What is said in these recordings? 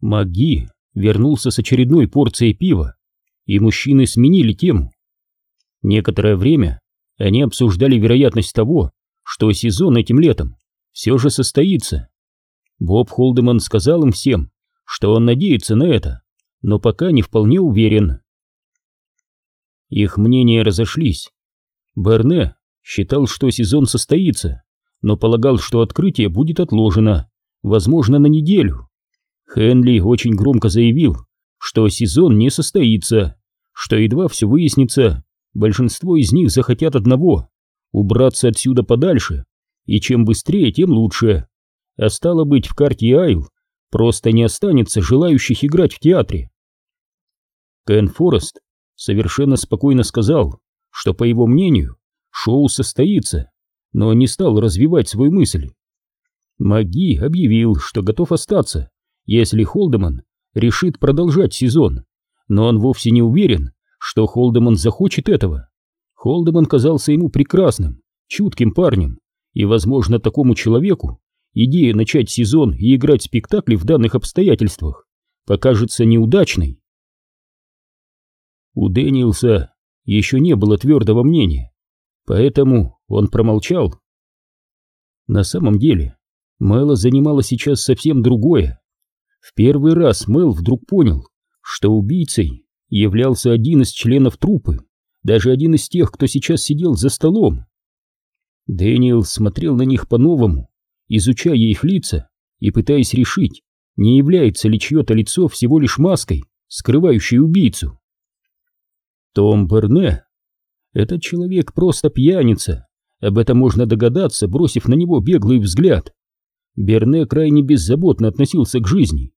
Маги вернулся с очередной порцией пива, и мужчины сменили тему. Некоторое время они обсуждали вероятность того, что сезон этим летом все же состоится. Боб Холдеман сказал им всем, что он надеется на это, но пока не вполне уверен. Их мнения разошлись. Берне считал, что сезон состоится, но полагал, что открытие будет отложено, возможно, на неделю. Хенли очень громко заявил, что сезон не состоится, что едва все выяснится, большинство из них захотят одного — убраться отсюда подальше, и чем быстрее, тем лучше. А стало быть, в карте Айл просто не останется желающих играть в театре. Кен Форест совершенно спокойно сказал, что, по его мнению, шоу состоится, но не стал развивать свою мысль. Маги объявил, что готов остаться, если Холдеман решит продолжать сезон, но он вовсе не уверен, что Холдеман захочет этого. Холдеман казался ему прекрасным, чутким парнем, и, возможно, такому человеку идея начать сезон и играть спектакли в данных обстоятельствах покажется неудачной. У Дэниелса еще не было твердого мнения, поэтому он промолчал. На самом деле, Мэла занимала сейчас совсем другое. В первый раз Мэл вдруг понял, что убийцей являлся один из членов труппы, даже один из тех, кто сейчас сидел за столом. Дэниел смотрел на них по-новому, изучая их лица и пытаясь решить, не является ли чье-то лицо всего лишь маской, скрывающей убийцу. Том Берне. Этот человек просто пьяница, об этом можно догадаться, бросив на него беглый взгляд. Берне крайне беззаботно относился к жизни.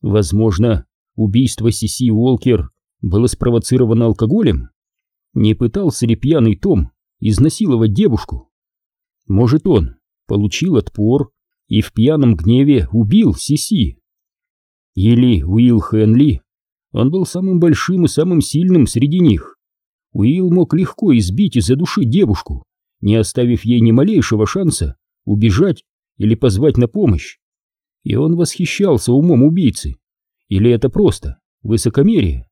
Возможно, убийство Сиси Уолкер было спровоцировано алкоголем? Не пытался ли пьяный Том изнасиловать девушку? Может, он получил отпор и в пьяном гневе убил Сиси? Или Уилл Хенли? Он был самым большим и самым сильным среди них. Уилл мог легко избить и задушить девушку, не оставив ей ни малейшего шанса убежать или позвать на помощь. И он восхищался умом убийцы. Или это просто высокомерие?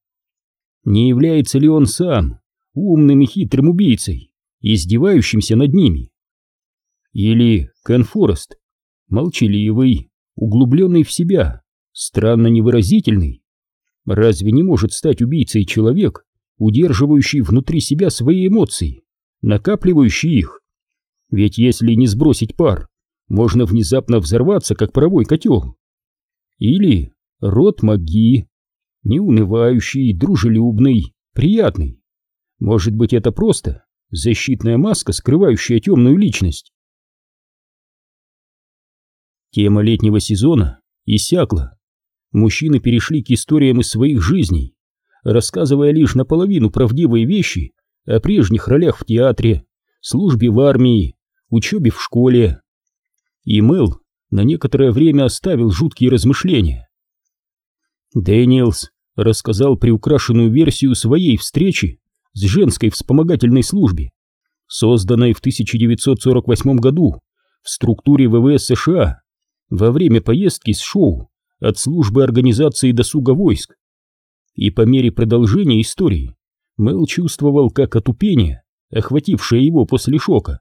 Не является ли он сам умным и хитрым убийцей, издевающимся над ними? Или Кен Форест, молчаливый, углубленный в себя, странно невыразительный? Разве не может стать убийцей человек, удерживающий внутри себя свои эмоции, накапливающий их? Ведь если не сбросить пар, можно внезапно взорваться, как паровой котел. Или род маги, неунывающий, дружелюбный, приятный. Может быть, это просто защитная маска, скрывающая темную личность. Тема летнего сезона иссякла. Мужчины перешли к историям из своих жизней, рассказывая лишь наполовину правдивые вещи о прежних ролях в театре, службе в армии, учебе в школе. И Мэл на некоторое время оставил жуткие размышления. Дэниелс рассказал приукрашенную версию своей встречи с женской вспомогательной службе, созданной в 1948 году в структуре ВВС США во время поездки с шоу от службы организации досуга войск. И по мере продолжения истории Мэл чувствовал, как отупение, охватившее его после шока,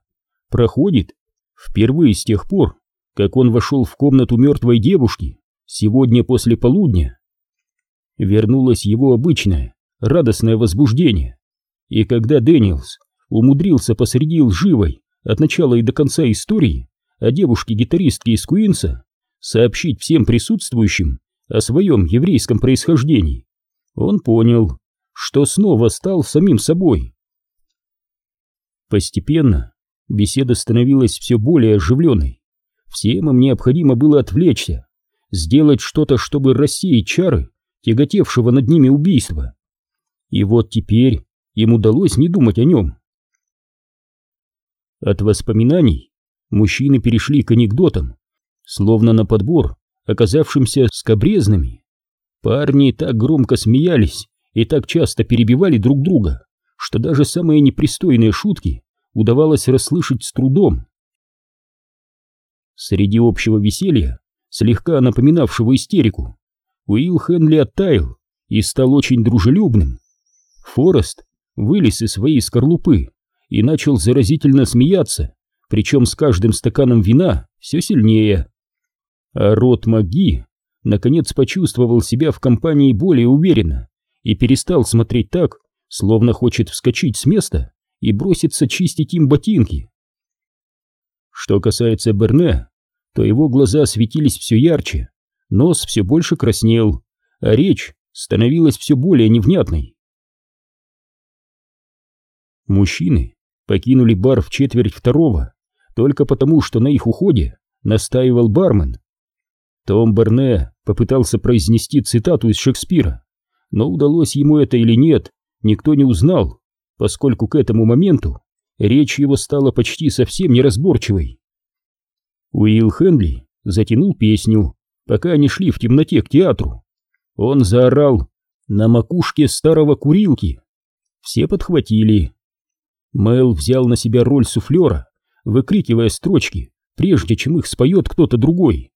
проходит впервые с тех пор, как он вошел в комнату мертвой девушки сегодня после полудня вернулось его обычное, радостное возбуждение. И когда Дэниелс умудрился посреди лживой от начала и до конца истории о девушке-гитаристке из Куинса сообщить всем присутствующим о своем еврейском происхождении, он понял, что снова стал самим собой. Постепенно беседа становилась все более оживленной. Всем им необходимо было отвлечься, сделать что-то, чтобы рассеять чары тяготевшего над ними убийства. И вот теперь им удалось не думать о нем. От воспоминаний мужчины перешли к анекдотам, словно на подбор, оказавшимся скобрезными. Парни так громко смеялись и так часто перебивали друг друга, что даже самые непристойные шутки удавалось расслышать с трудом. Среди общего веселья, слегка напоминавшего истерику, Уилл Хенли оттаял и стал очень дружелюбным. Форест вылез из своей скорлупы и начал заразительно смеяться, причем с каждым стаканом вина все сильнее. А рот Маги наконец почувствовал себя в компании более уверенно и перестал смотреть так, словно хочет вскочить с места и броситься чистить им ботинки. Что касается Берне, то его глаза светились все ярче, нос все больше краснел, а речь становилась все более невнятной. Мужчины покинули бар в четверть второго, только потому, что на их уходе настаивал бармен. Том Берне попытался произнести цитату из Шекспира, но удалось ему это или нет, никто не узнал, поскольку к этому моменту речь его стала почти совсем неразборчивой. Уилл Хенли затянул песню, пока они шли в темноте к театру. Он заорал на макушке старого курилки. Все подхватили. Мэл взял на себя роль суфлера, выкрикивая строчки, прежде чем их споет кто-то другой.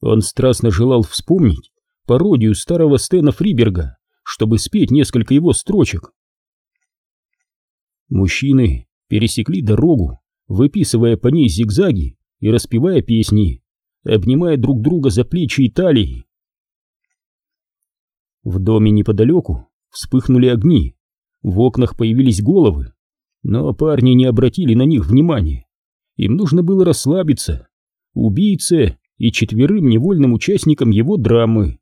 Он страстно желал вспомнить пародию старого Стена Фриберга, чтобы спеть несколько его строчек. Мужчины пересекли дорогу, выписывая по ней зигзаги и распевая песни, обнимая друг друга за плечи и талии. В доме неподалеку вспыхнули огни, в окнах появились головы, но парни не обратили на них внимания. Им нужно было расслабиться. Убийце и четверым невольным участникам его драмы.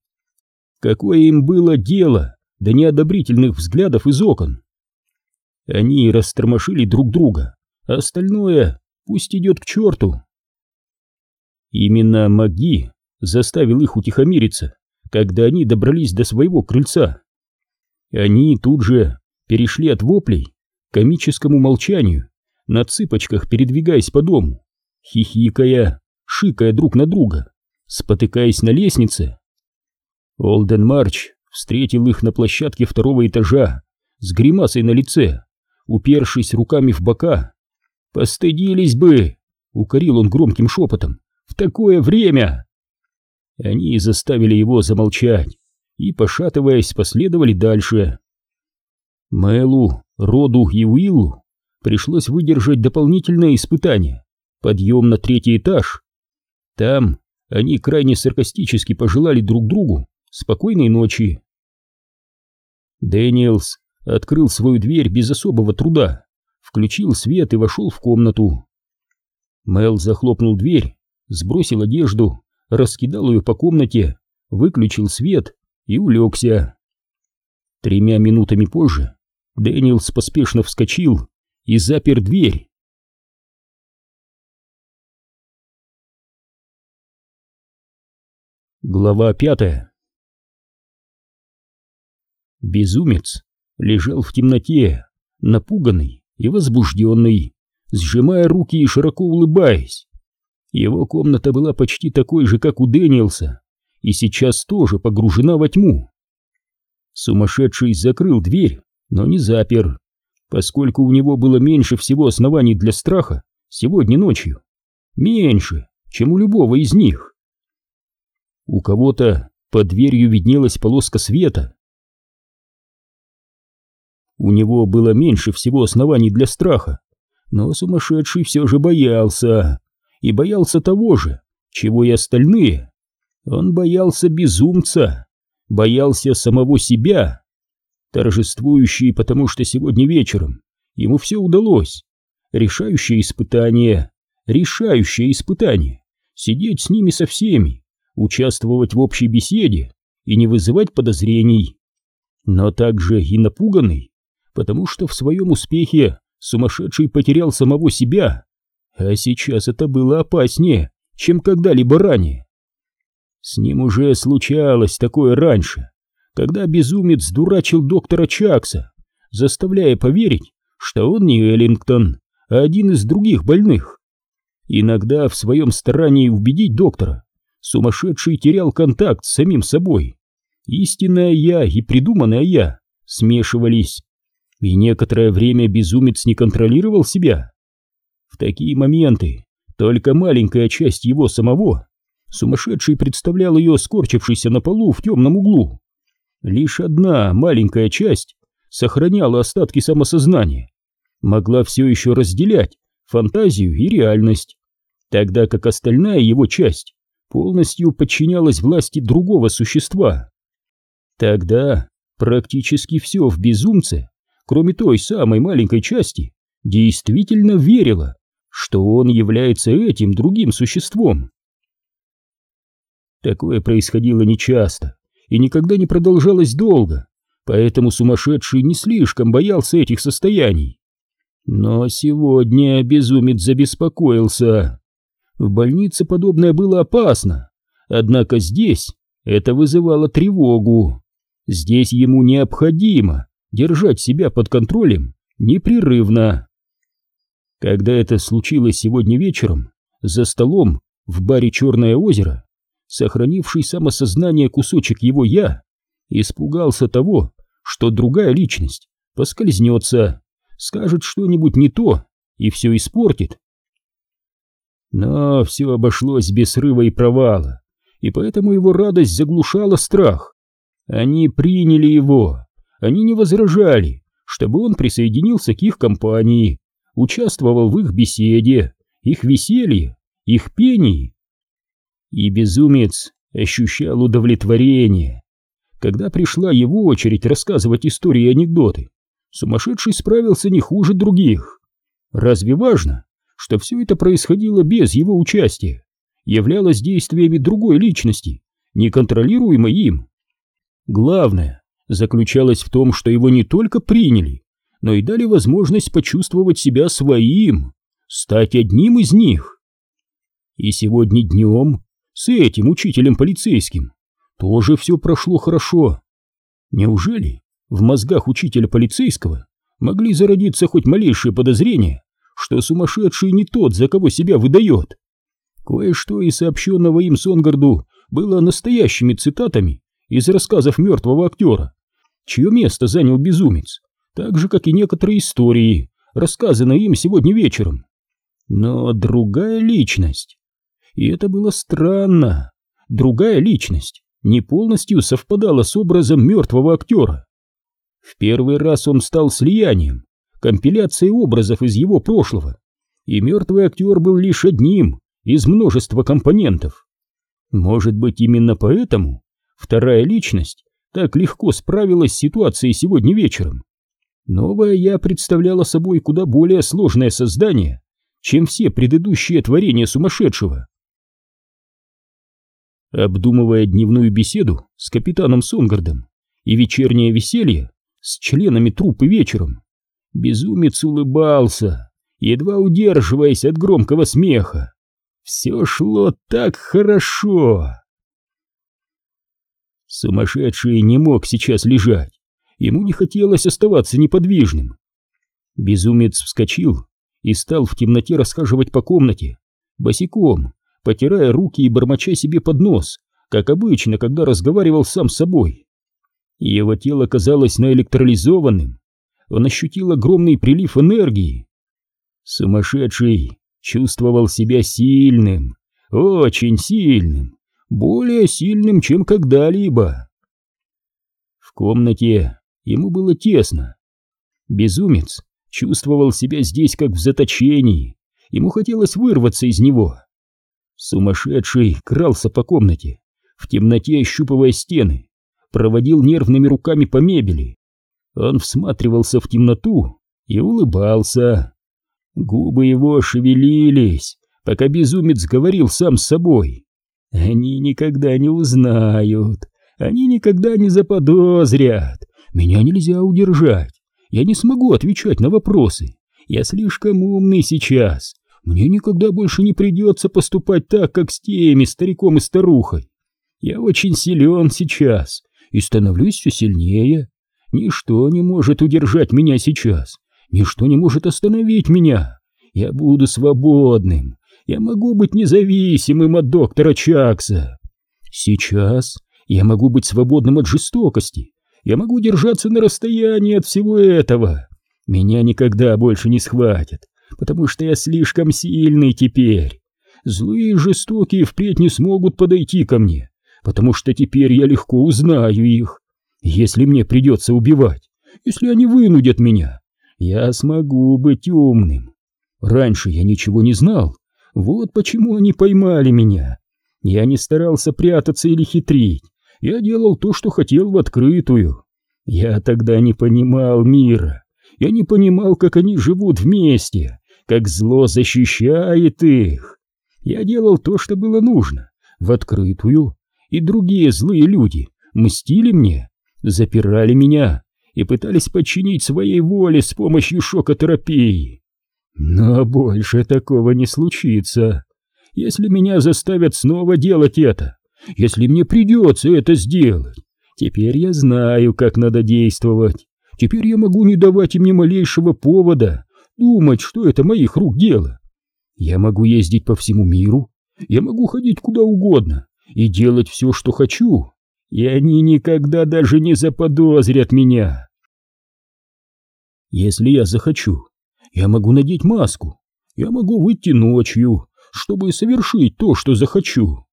Какое им было дело до неодобрительных взглядов из окон? Они растормошили друг друга, а остальное пусть идет к черту. Именно Маги заставил их утихомириться, когда они добрались до своего крыльца. Они тут же перешли от воплей к комическому молчанию, на цыпочках передвигаясь по дому, хихикая, шикая друг на друга, спотыкаясь на лестнице. Олден Марч встретил их на площадке второго этажа с гримасой на лице, упершись руками в бока. «Постыдились бы!» — укорил он громким шепотом. «В такое время!» Они заставили его замолчать и, пошатываясь, последовали дальше. Мэлу, Роду и Уиллу пришлось выдержать дополнительное испытание — подъем на третий этаж. Там они крайне саркастически пожелали друг другу спокойной ночи. Дэниелс открыл свою дверь без особого труда, включил свет и вошел в комнату. Мел захлопнул дверь, сбросил одежду, раскидал ее по комнате, выключил свет и улегся. Тремя минутами позже Дэниелс поспешно вскочил и запер дверь. Глава пятая Безумец лежал в темноте, напуганный и возбужденный, сжимая руки и широко улыбаясь. Его комната была почти такой же, как у Дэниелса, и сейчас тоже погружена во тьму. Сумасшедший закрыл дверь, но не запер, поскольку у него было меньше всего оснований для страха сегодня ночью. Меньше, чем у любого из них. У кого-то под дверью виднелась полоска света, у него было меньше всего оснований для страха, но сумасшедший все же боялся. И боялся того же, чего и остальные. Он боялся безумца, боялся самого себя. Торжествующий, потому что сегодня вечером ему все удалось. Решающее испытание, решающее испытание. Сидеть с ними со всеми, участвовать в общей беседе и не вызывать подозрений. Но также и напуганный, потому что в своем успехе сумасшедший потерял самого себя, а сейчас это было опаснее, чем когда-либо ранее. С ним уже случалось такое раньше, когда безумец дурачил доктора Чакса, заставляя поверить, что он не Эллингтон, а один из других больных. Иногда в своем старании убедить доктора сумасшедший терял контакт с самим собой. Истинное «я» и придуманное «я» смешивались, и некоторое время безумец не контролировал себя. В такие моменты только маленькая часть его самого Сумасшедший представлял ее скорчившейся на полу в темном углу. Лишь одна маленькая часть сохраняла остатки самосознания, могла все еще разделять фантазию и реальность, тогда как остальная его часть полностью подчинялась власти другого существа. Тогда практически все в безумце, кроме той самой маленькой части, действительно верило, что он является этим другим существом. Такое происходило нечасто и никогда не продолжалось долго, поэтому сумасшедший не слишком боялся этих состояний. Но сегодня безумец забеспокоился. В больнице подобное было опасно, однако здесь это вызывало тревогу. Здесь ему необходимо держать себя под контролем непрерывно. Когда это случилось сегодня вечером, за столом в баре «Черное озеро», сохранивший самосознание кусочек его «я», испугался того, что другая личность поскользнется, скажет что-нибудь не то и все испортит. Но все обошлось без срыва и провала, и поэтому его радость заглушала страх. Они приняли его, они не возражали, чтобы он присоединился к их компании, участвовал в их беседе, их веселье, их пении. И безумец ощущал удовлетворение. Когда пришла его очередь рассказывать истории и анекдоты, сумасшедший справился не хуже других. Разве важно, что все это происходило без его участия, являлось действиями другой личности, неконтролируемой им? Главное заключалось в том, что его не только приняли, но и дали возможность почувствовать себя своим, стать одним из них. И сегодня днем с этим учителем полицейским тоже все прошло хорошо. Неужели в мозгах учителя полицейского могли зародиться хоть малейшие подозрения, что сумасшедший не тот, за кого себя выдает? Кое-что из сообщенного им Сонгарду было настоящими цитатами из рассказов мертвого актера, чье место занял безумец, так же, как и некоторые истории, рассказанные им сегодня вечером. Но другая личность. И это было странно. Другая личность не полностью совпадала с образом мертвого актера. В первый раз он стал слиянием, компиляцией образов из его прошлого, и мертвый актер был лишь одним из множества компонентов. Может быть, именно поэтому вторая личность так легко справилась с ситуацией сегодня вечером. Новая я представляла собой куда более сложное создание, чем все предыдущие творения сумасшедшего. Обдумывая дневную беседу с капитаном Сонгардом и вечернее веселье с членами труппы вечером, безумец улыбался, едва удерживаясь от громкого смеха. Все шло так хорошо. Сумасшедший не мог сейчас лежать, ему не хотелось оставаться неподвижным. Безумец вскочил и стал в темноте расхаживать по комнате, босиком, потирая руки и бормоча себе под нос, как обычно, когда разговаривал сам с собой. Его тело казалось наэлектролизованным, он ощутил огромный прилив энергии. Сумасшедший чувствовал себя сильным, очень сильным, более сильным, чем когда-либо. В комнате ему было тесно. Безумец чувствовал себя здесь как в заточении, ему хотелось вырваться из него. Сумасшедший крался по комнате, в темноте ощупывая стены, проводил нервными руками по мебели. Он всматривался в темноту и улыбался. Губы его шевелились, пока безумец говорил сам с собой. Они никогда не узнают, они никогда не заподозрят. Меня нельзя удержать. Я не смогу отвечать на вопросы. Я слишком умный сейчас. Мне никогда больше не придется поступать так, как с теми стариком и старухой. Я очень силен сейчас и становлюсь все сильнее. Ничто не может удержать меня сейчас, ничто не может остановить меня. Я буду свободным, я могу быть независимым от доктора Чакса. Сейчас я могу быть свободным от жестокости, я могу держаться на расстоянии от всего этого. Меня никогда больше не схватят, потому что я слишком сильный теперь. Злые и жестокие впредь не смогут подойти ко мне, потому что теперь я легко узнаю их. Если мне придется убивать, если они вынудят меня, я смогу быть умным. Раньше я ничего не знал, вот почему они поймали меня. Я не старался прятаться или хитрить, я делал то, что хотел в открытую. Я тогда не понимал мира, я не понимал, как они живут вместе, как зло защищает их. Я делал то, что было нужно, в открытую, и другие злые люди мстили мне, запирали меня и пытались подчинить своей воле с помощью шокотерапии. Но больше такого не случится. Если меня заставят снова делать это, если мне придется это сделать, теперь я знаю, как надо действовать. Теперь я могу не давать им ни малейшего повода думать, что это моих рук дело. Я могу ездить по всему миру, я могу ходить куда угодно и делать все, что хочу, и они никогда даже не заподозрят меня. Если я захочу, я могу надеть маску, я могу выйти ночью, чтобы совершить то, что захочу.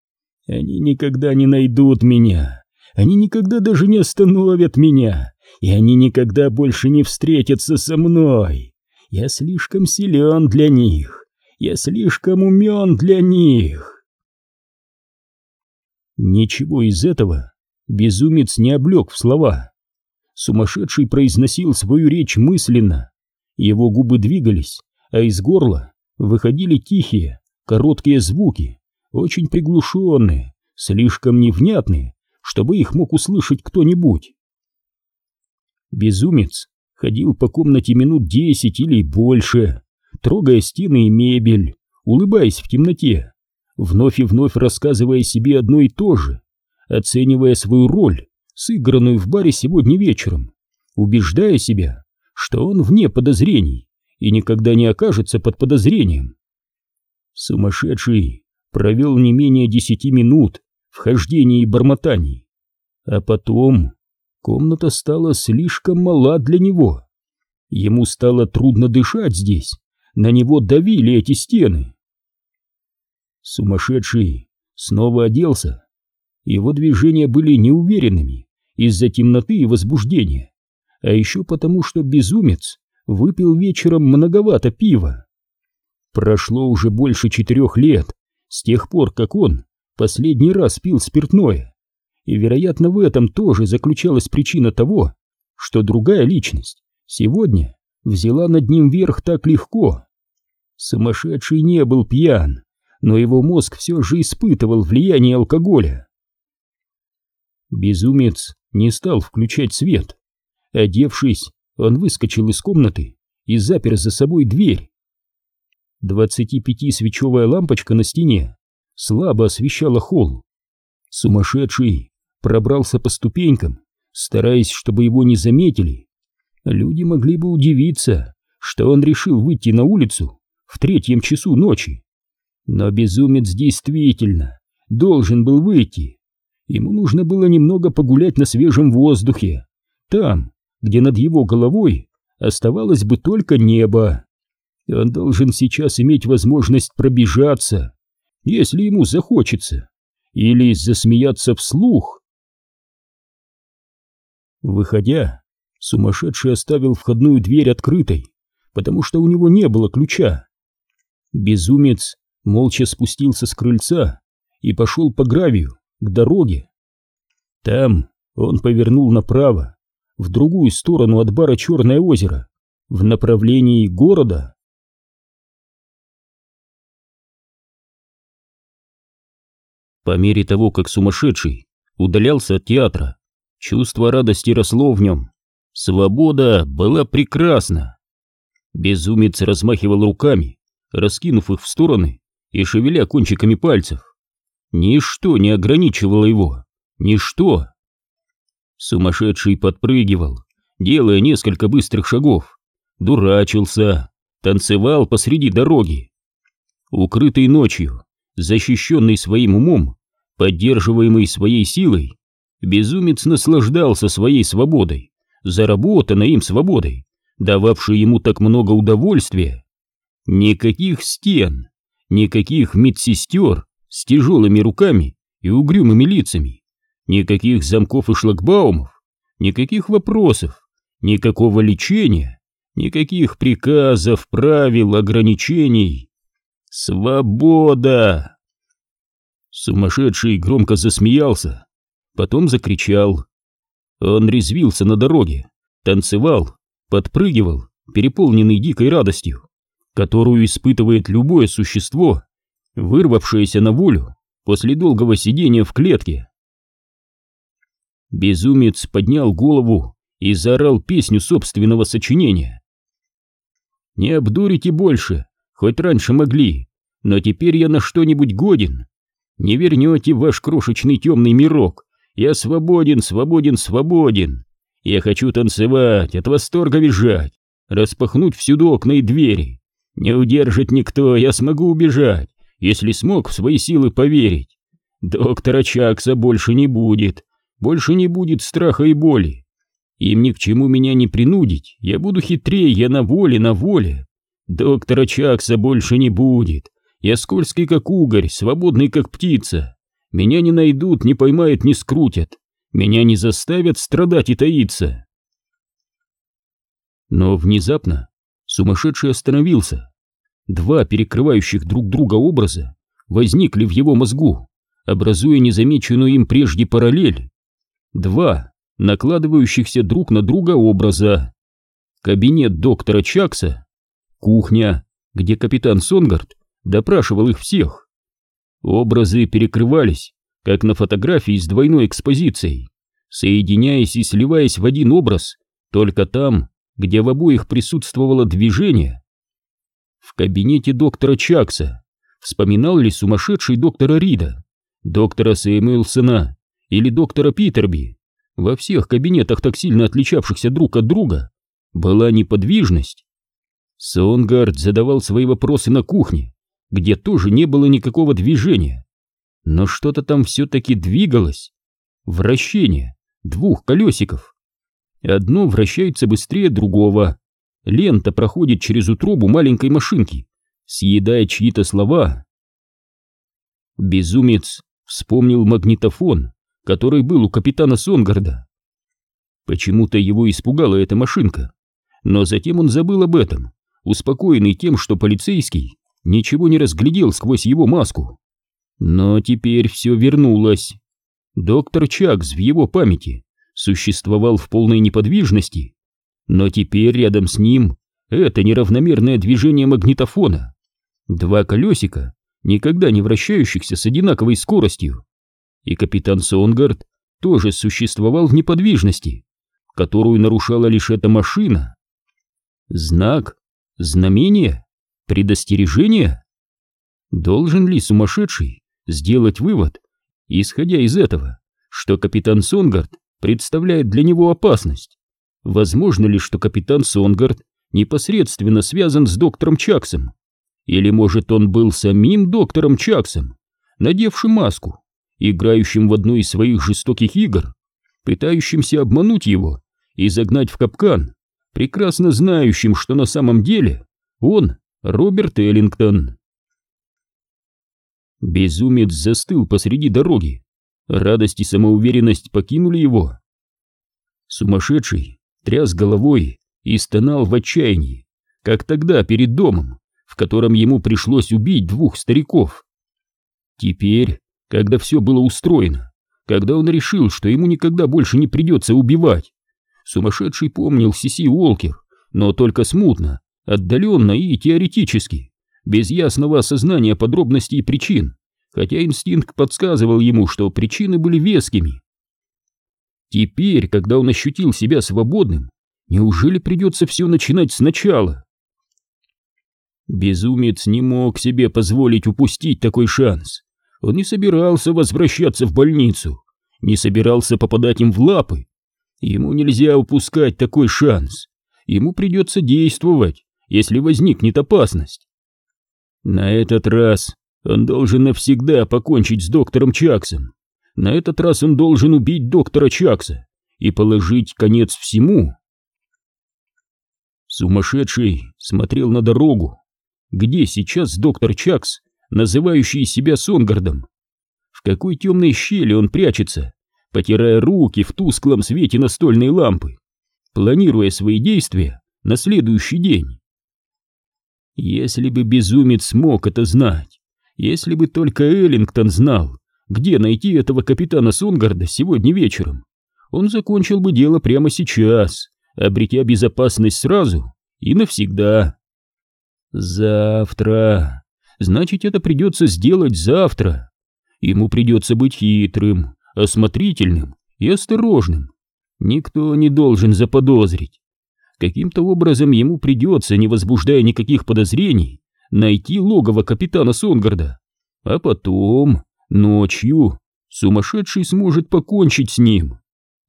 Они никогда не найдут меня, они никогда даже не остановят меня, и они никогда больше не встретятся со мной. Я слишком силен для них. Я слишком умен для них. Ничего из этого безумец не облег в слова. Сумасшедший произносил свою речь мысленно. Его губы двигались, а из горла выходили тихие, короткие звуки, очень приглушенные, слишком невнятные, чтобы их мог услышать кто-нибудь. Безумец ходил по комнате минут десять или больше, трогая стены и мебель, улыбаясь в темноте, вновь и вновь рассказывая себе одно и то же, оценивая свою роль, сыгранную в баре сегодня вечером, убеждая себя, что он вне подозрений и никогда не окажется под подозрением. Сумасшедший провел не менее десяти минут в хождении и бормотании, а потом комната стала слишком мала для него. Ему стало трудно дышать здесь, на него давили эти стены. Сумасшедший снова оделся. Его движения были неуверенными из-за темноты и возбуждения, а еще потому, что безумец выпил вечером многовато пива. Прошло уже больше четырех лет с тех пор, как он последний раз пил спиртное, и, вероятно, в этом тоже заключалась причина того, что другая личность сегодня взяла над ним верх так легко. Сумасшедший не был пьян, но его мозг все же испытывал влияние алкоголя. Безумец не стал включать свет. Одевшись, он выскочил из комнаты и запер за собой дверь. 25-свечевая лампочка на стене слабо освещала холл. Сумасшедший пробрался по ступенькам, стараясь, чтобы его не заметили. Люди могли бы удивиться, что он решил выйти на улицу в третьем часу ночи. Но безумец действительно должен был выйти. Ему нужно было немного погулять на свежем воздухе, там, где над его головой оставалось бы только небо. Он должен сейчас иметь возможность пробежаться, если ему захочется, или засмеяться вслух. Выходя, сумасшедший оставил входную дверь открытой, потому что у него не было ключа. Безумец молча спустился с крыльца и пошел по гравию к дороге. Там он повернул направо, в другую сторону от бара Черное озеро, в направлении города. По мере того, как сумасшедший удалялся от театра, чувство радости росло в нем. Свобода была прекрасна. Безумец размахивал руками, раскинув их в стороны и шевеля кончиками пальцев. Ничто не ограничивало его, ничто. Сумасшедший подпрыгивал, делая несколько быстрых шагов, дурачился, танцевал посреди дороги. Укрытый ночью, защищенный своим умом, поддерживаемый своей силой, безумец наслаждался своей свободой, заработанной им свободой, дававшей ему так много удовольствия. Никаких стен, никаких медсестер с тяжелыми руками и угрюмыми лицами, никаких замков и шлагбаумов, никаких вопросов, никакого лечения, никаких приказов, правил, ограничений. Свобода! Сумасшедший громко засмеялся, потом закричал. Он резвился на дороге, танцевал, подпрыгивал, переполненный дикой радостью, которую испытывает любое существо, вырвавшееся на волю после долгого сидения в клетке. Безумец поднял голову и заорал песню собственного сочинения. «Не обдурите больше, хоть раньше могли, но теперь я на что-нибудь годен. Не вернете ваш крошечный темный мирок. Я свободен, свободен, свободен. Я хочу танцевать, от восторга визжать, распахнуть всюду окна и двери. Не удержит никто, я смогу убежать, если смог в свои силы поверить. Доктора Чакса больше не будет, больше не будет страха и боли. Им ни к чему меня не принудить, я буду хитрее, я на воле, на воле. Доктора Чакса больше не будет, я скользкий, как угорь, свободный, как птица. Меня не найдут, не поймают, не скрутят. Меня не заставят страдать и таиться. Но внезапно сумасшедший остановился. Два перекрывающих друг друга образа возникли в его мозгу, образуя незамеченную им прежде параллель. Два накладывающихся друг на друга образа. Кабинет доктора Чакса, кухня, где капитан Сонгард допрашивал их всех. Образы перекрывались, как на фотографии с двойной экспозицией, соединяясь и сливаясь в один образ, только там, где в обоих присутствовало движение. В кабинете доктора Чакса вспоминал ли сумасшедший доктора Рида, доктора Сэмюэлсона или доктора Питерби, во всех кабинетах так сильно отличавшихся друг от друга, была неподвижность. Сонгард задавал свои вопросы на кухне, где тоже не было никакого движения. Но что-то там все-таки двигалось. Вращение двух колесиков. Одно вращается быстрее другого. Лента проходит через утробу маленькой машинки, съедая чьи-то слова. Безумец вспомнил магнитофон, который был у капитана Сонгарда. Почему-то его испугала эта машинка, но затем он забыл об этом, успокоенный тем, что полицейский ничего не разглядел сквозь его маску. Но теперь все вернулось. Доктор Чакс в его памяти существовал в полной неподвижности, но теперь рядом с ним это неравномерное движение магнитофона. Два колесика, никогда не вращающихся с одинаковой скоростью. И капитан Сонгард тоже существовал в неподвижности, которую нарушала лишь эта машина. Знак? Знамение? Предостережение? Должен ли сумасшедший сделать вывод, исходя из этого, что капитан Сонгард представляет для него опасность? Возможно ли, что капитан Сонгард непосредственно связан с доктором Чаксом? Или, может, он был самим доктором Чаксом, надевшим маску, играющим в одну из своих жестоких игр, пытающимся обмануть его и загнать в капкан, прекрасно знающим, что на самом деле он Роберт Эллингтон. Безумец застыл посреди дороги. Радость и самоуверенность покинули его. Сумасшедший тряс головой и стонал в отчаянии, как тогда перед домом, в котором ему пришлось убить двух стариков. Теперь, когда все было устроено, когда он решил, что ему никогда больше не придется убивать, сумасшедший помнил Сиси Уолкер, но только смутно, отдаленно и теоретически, без ясного осознания подробностей и причин, хотя инстинкт подсказывал ему, что причины были вескими. Теперь, когда он ощутил себя свободным, неужели придется все начинать сначала? Безумец не мог себе позволить упустить такой шанс. Он не собирался возвращаться в больницу, не собирался попадать им в лапы. Ему нельзя упускать такой шанс. Ему придется действовать, если возникнет опасность. На этот раз он должен навсегда покончить с доктором Чаксом. На этот раз он должен убить доктора Чакса и положить конец всему. Сумасшедший смотрел на дорогу, где сейчас доктор Чакс называющий себя Сонгардом. В какой темной щели он прячется, потирая руки в тусклом свете настольной лампы, планируя свои действия на следующий день. Если бы безумец смог это знать, если бы только Эллингтон знал, где найти этого капитана Сонгарда сегодня вечером, он закончил бы дело прямо сейчас, обретя безопасность сразу и навсегда. Завтра. Значит, это придется сделать завтра. Ему придется быть хитрым, осмотрительным и осторожным. Никто не должен заподозрить. Каким-то образом ему придется, не возбуждая никаких подозрений, найти логово капитана Сонгарда. А потом, ночью, сумасшедший сможет покончить с ним.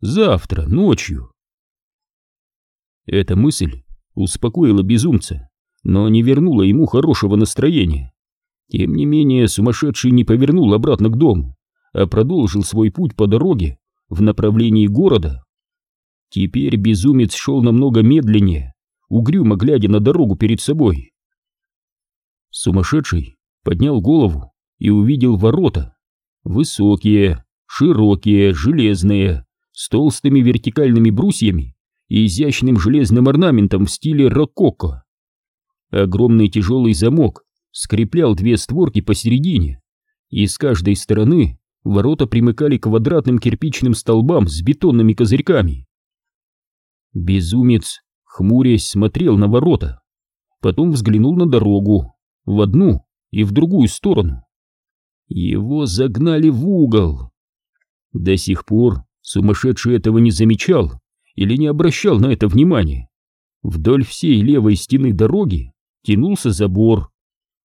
Завтра, ночью. Эта мысль успокоила безумца, но не вернула ему хорошего настроения. Тем не менее, сумасшедший не повернул обратно к дому, а продолжил свой путь по дороге в направлении города. Теперь безумец шел намного медленнее, угрюмо глядя на дорогу перед собой. Сумасшедший поднял голову и увидел ворота. Высокие, широкие, железные, с толстыми вертикальными брусьями и изящным железным орнаментом в стиле рококо. Огромный тяжелый замок скреплял две створки посередине, и с каждой стороны ворота примыкали к квадратным кирпичным столбам с бетонными козырьками. Безумец, хмурясь, смотрел на ворота, потом взглянул на дорогу, в одну и в другую сторону. Его загнали в угол. До сих пор сумасшедший этого не замечал или не обращал на это внимания. Вдоль всей левой стены дороги тянулся забор,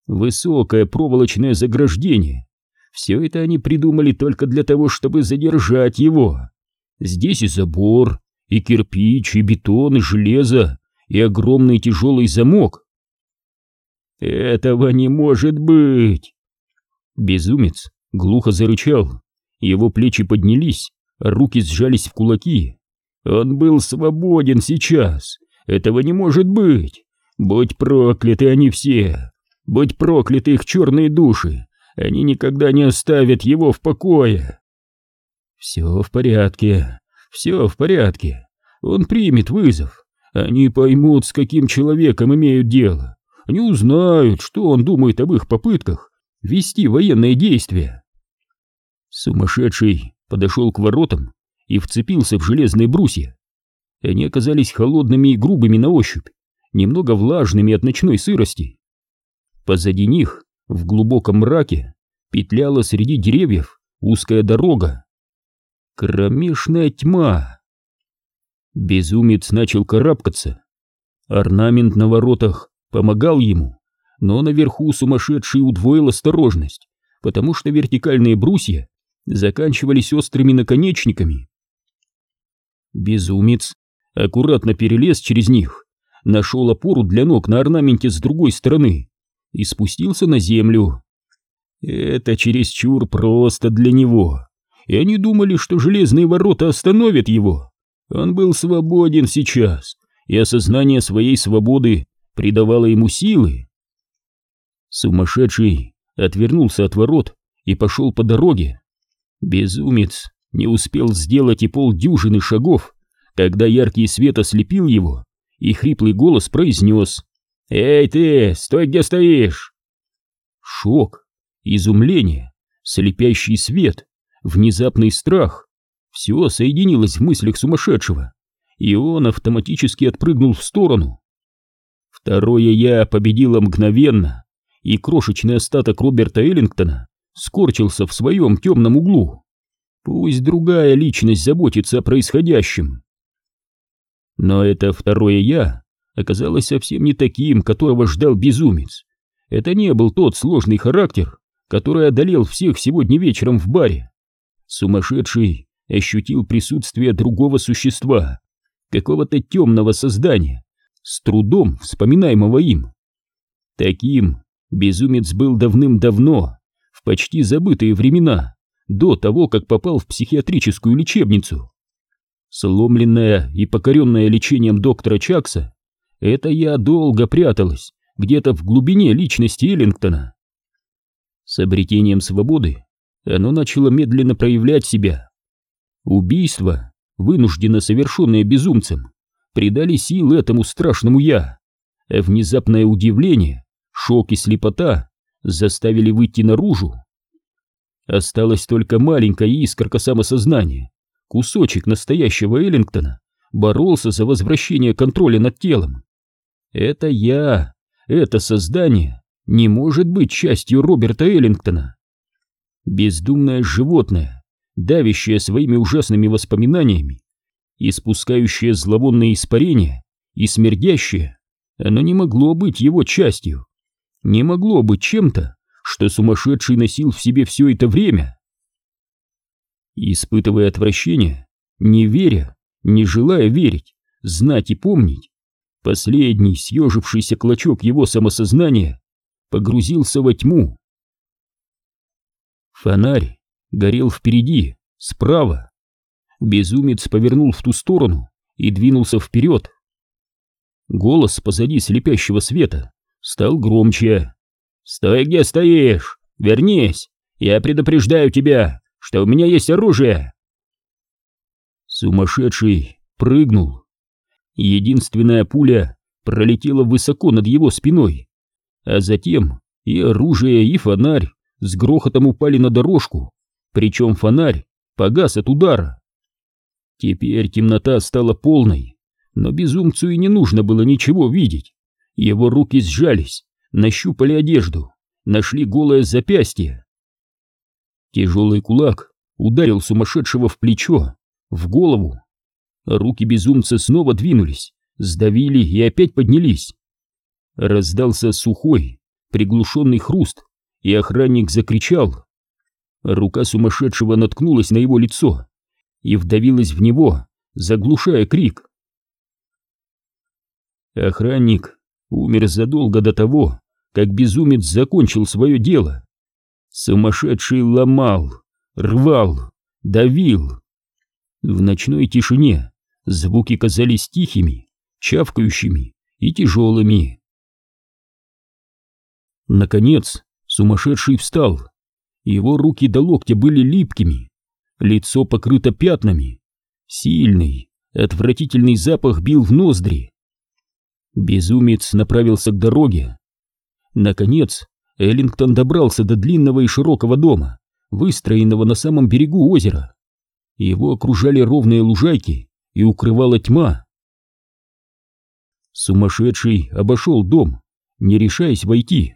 высокое проволочное заграждение. Все это они придумали только для того, чтобы задержать его. Здесь и забор, и кирпич, и бетон, и железо, и огромный тяжелый замок. Этого не может быть! Безумец глухо зарычал, его плечи поднялись, руки сжались в кулаки. Он был свободен сейчас, этого не может быть! Будь прокляты они все! Будь прокляты их черные души! Они никогда не оставят его в покое! Все в порядке, все в порядке. Он примет вызов. Они поймут, с каким человеком имеют дело. Они узнают, что он думает об их попытках вести военные действия. Сумасшедший подошел к воротам и вцепился в железные брусья. Они оказались холодными и грубыми на ощупь, немного влажными от ночной сырости. Позади них, в глубоком мраке, петляла среди деревьев узкая дорога. Кромешная тьма. Безумец начал карабкаться. Орнамент на воротах помогал ему, но наверху сумасшедший удвоил осторожность, потому что вертикальные брусья заканчивались острыми наконечниками. Безумец аккуратно перелез через них, нашел опору для ног на орнаменте с другой стороны и спустился на землю. Это чересчур просто для него и они думали, что железные ворота остановят его. Он был свободен сейчас, и осознание своей свободы придавало ему силы. Сумасшедший отвернулся от ворот и пошел по дороге. Безумец не успел сделать и полдюжины шагов, когда яркий свет ослепил его, и хриплый голос произнес «Эй ты, стой где стоишь!» Шок, изумление, слепящий свет внезапный страх. Все соединилось в мыслях сумасшедшего, и он автоматически отпрыгнул в сторону. Второе «я» победило мгновенно, и крошечный остаток Роберта Эллингтона скорчился в своем темном углу. Пусть другая личность заботится о происходящем. Но это второе «я» оказалось совсем не таким, которого ждал безумец. Это не был тот сложный характер, который одолел всех сегодня вечером в баре. Сумасшедший ощутил присутствие другого существа, какого-то темного создания, с трудом вспоминаемого им. Таким безумец был давным-давно, в почти забытые времена, до того, как попал в психиатрическую лечебницу. Сломленная и покоренная лечением доктора Чакса, это я долго пряталась где-то в глубине личности Эллингтона. С обретением свободы оно начало медленно проявлять себя. Убийство, вынужденно совершенное безумцем, придали сил этому страшному «я», а внезапное удивление, шок и слепота заставили выйти наружу. Осталась только маленькая искорка самосознания, кусочек настоящего Эллингтона боролся за возвращение контроля над телом. Это я, это создание не может быть частью Роберта Эллингтона. Бездумное животное, давящее своими ужасными воспоминаниями, испускающее зловонные испарения и смердящее, оно не могло быть его частью, не могло быть чем-то, что сумасшедший носил в себе все это время. Испытывая отвращение, не веря, не желая верить, знать и помнить, последний съежившийся клочок его самосознания погрузился во тьму. Фонарь горел впереди, справа. Безумец повернул в ту сторону и двинулся вперед. Голос позади слепящего света стал громче. «Стой, где стоишь! Вернись! Я предупреждаю тебя, что у меня есть оружие!» Сумасшедший прыгнул. Единственная пуля пролетела высоко над его спиной, а затем и оружие, и фонарь с грохотом упали на дорожку, причем фонарь погас от удара. Теперь темнота стала полной, но безумцу и не нужно было ничего видеть. Его руки сжались, нащупали одежду, нашли голое запястье. Тяжелый кулак ударил сумасшедшего в плечо, в голову. Руки безумца снова двинулись, сдавили и опять поднялись. Раздался сухой, приглушенный хруст, и охранник закричал. Рука сумасшедшего наткнулась на его лицо и вдавилась в него, заглушая крик. Охранник умер задолго до того, как безумец закончил свое дело. Сумасшедший ломал, рвал, давил. В ночной тишине звуки казались тихими, чавкающими и тяжелыми. Наконец, сумасшедший встал. Его руки до локтя были липкими, лицо покрыто пятнами. Сильный, отвратительный запах бил в ноздри. Безумец направился к дороге. Наконец, Эллингтон добрался до длинного и широкого дома, выстроенного на самом берегу озера. Его окружали ровные лужайки и укрывала тьма. Сумасшедший обошел дом, не решаясь войти.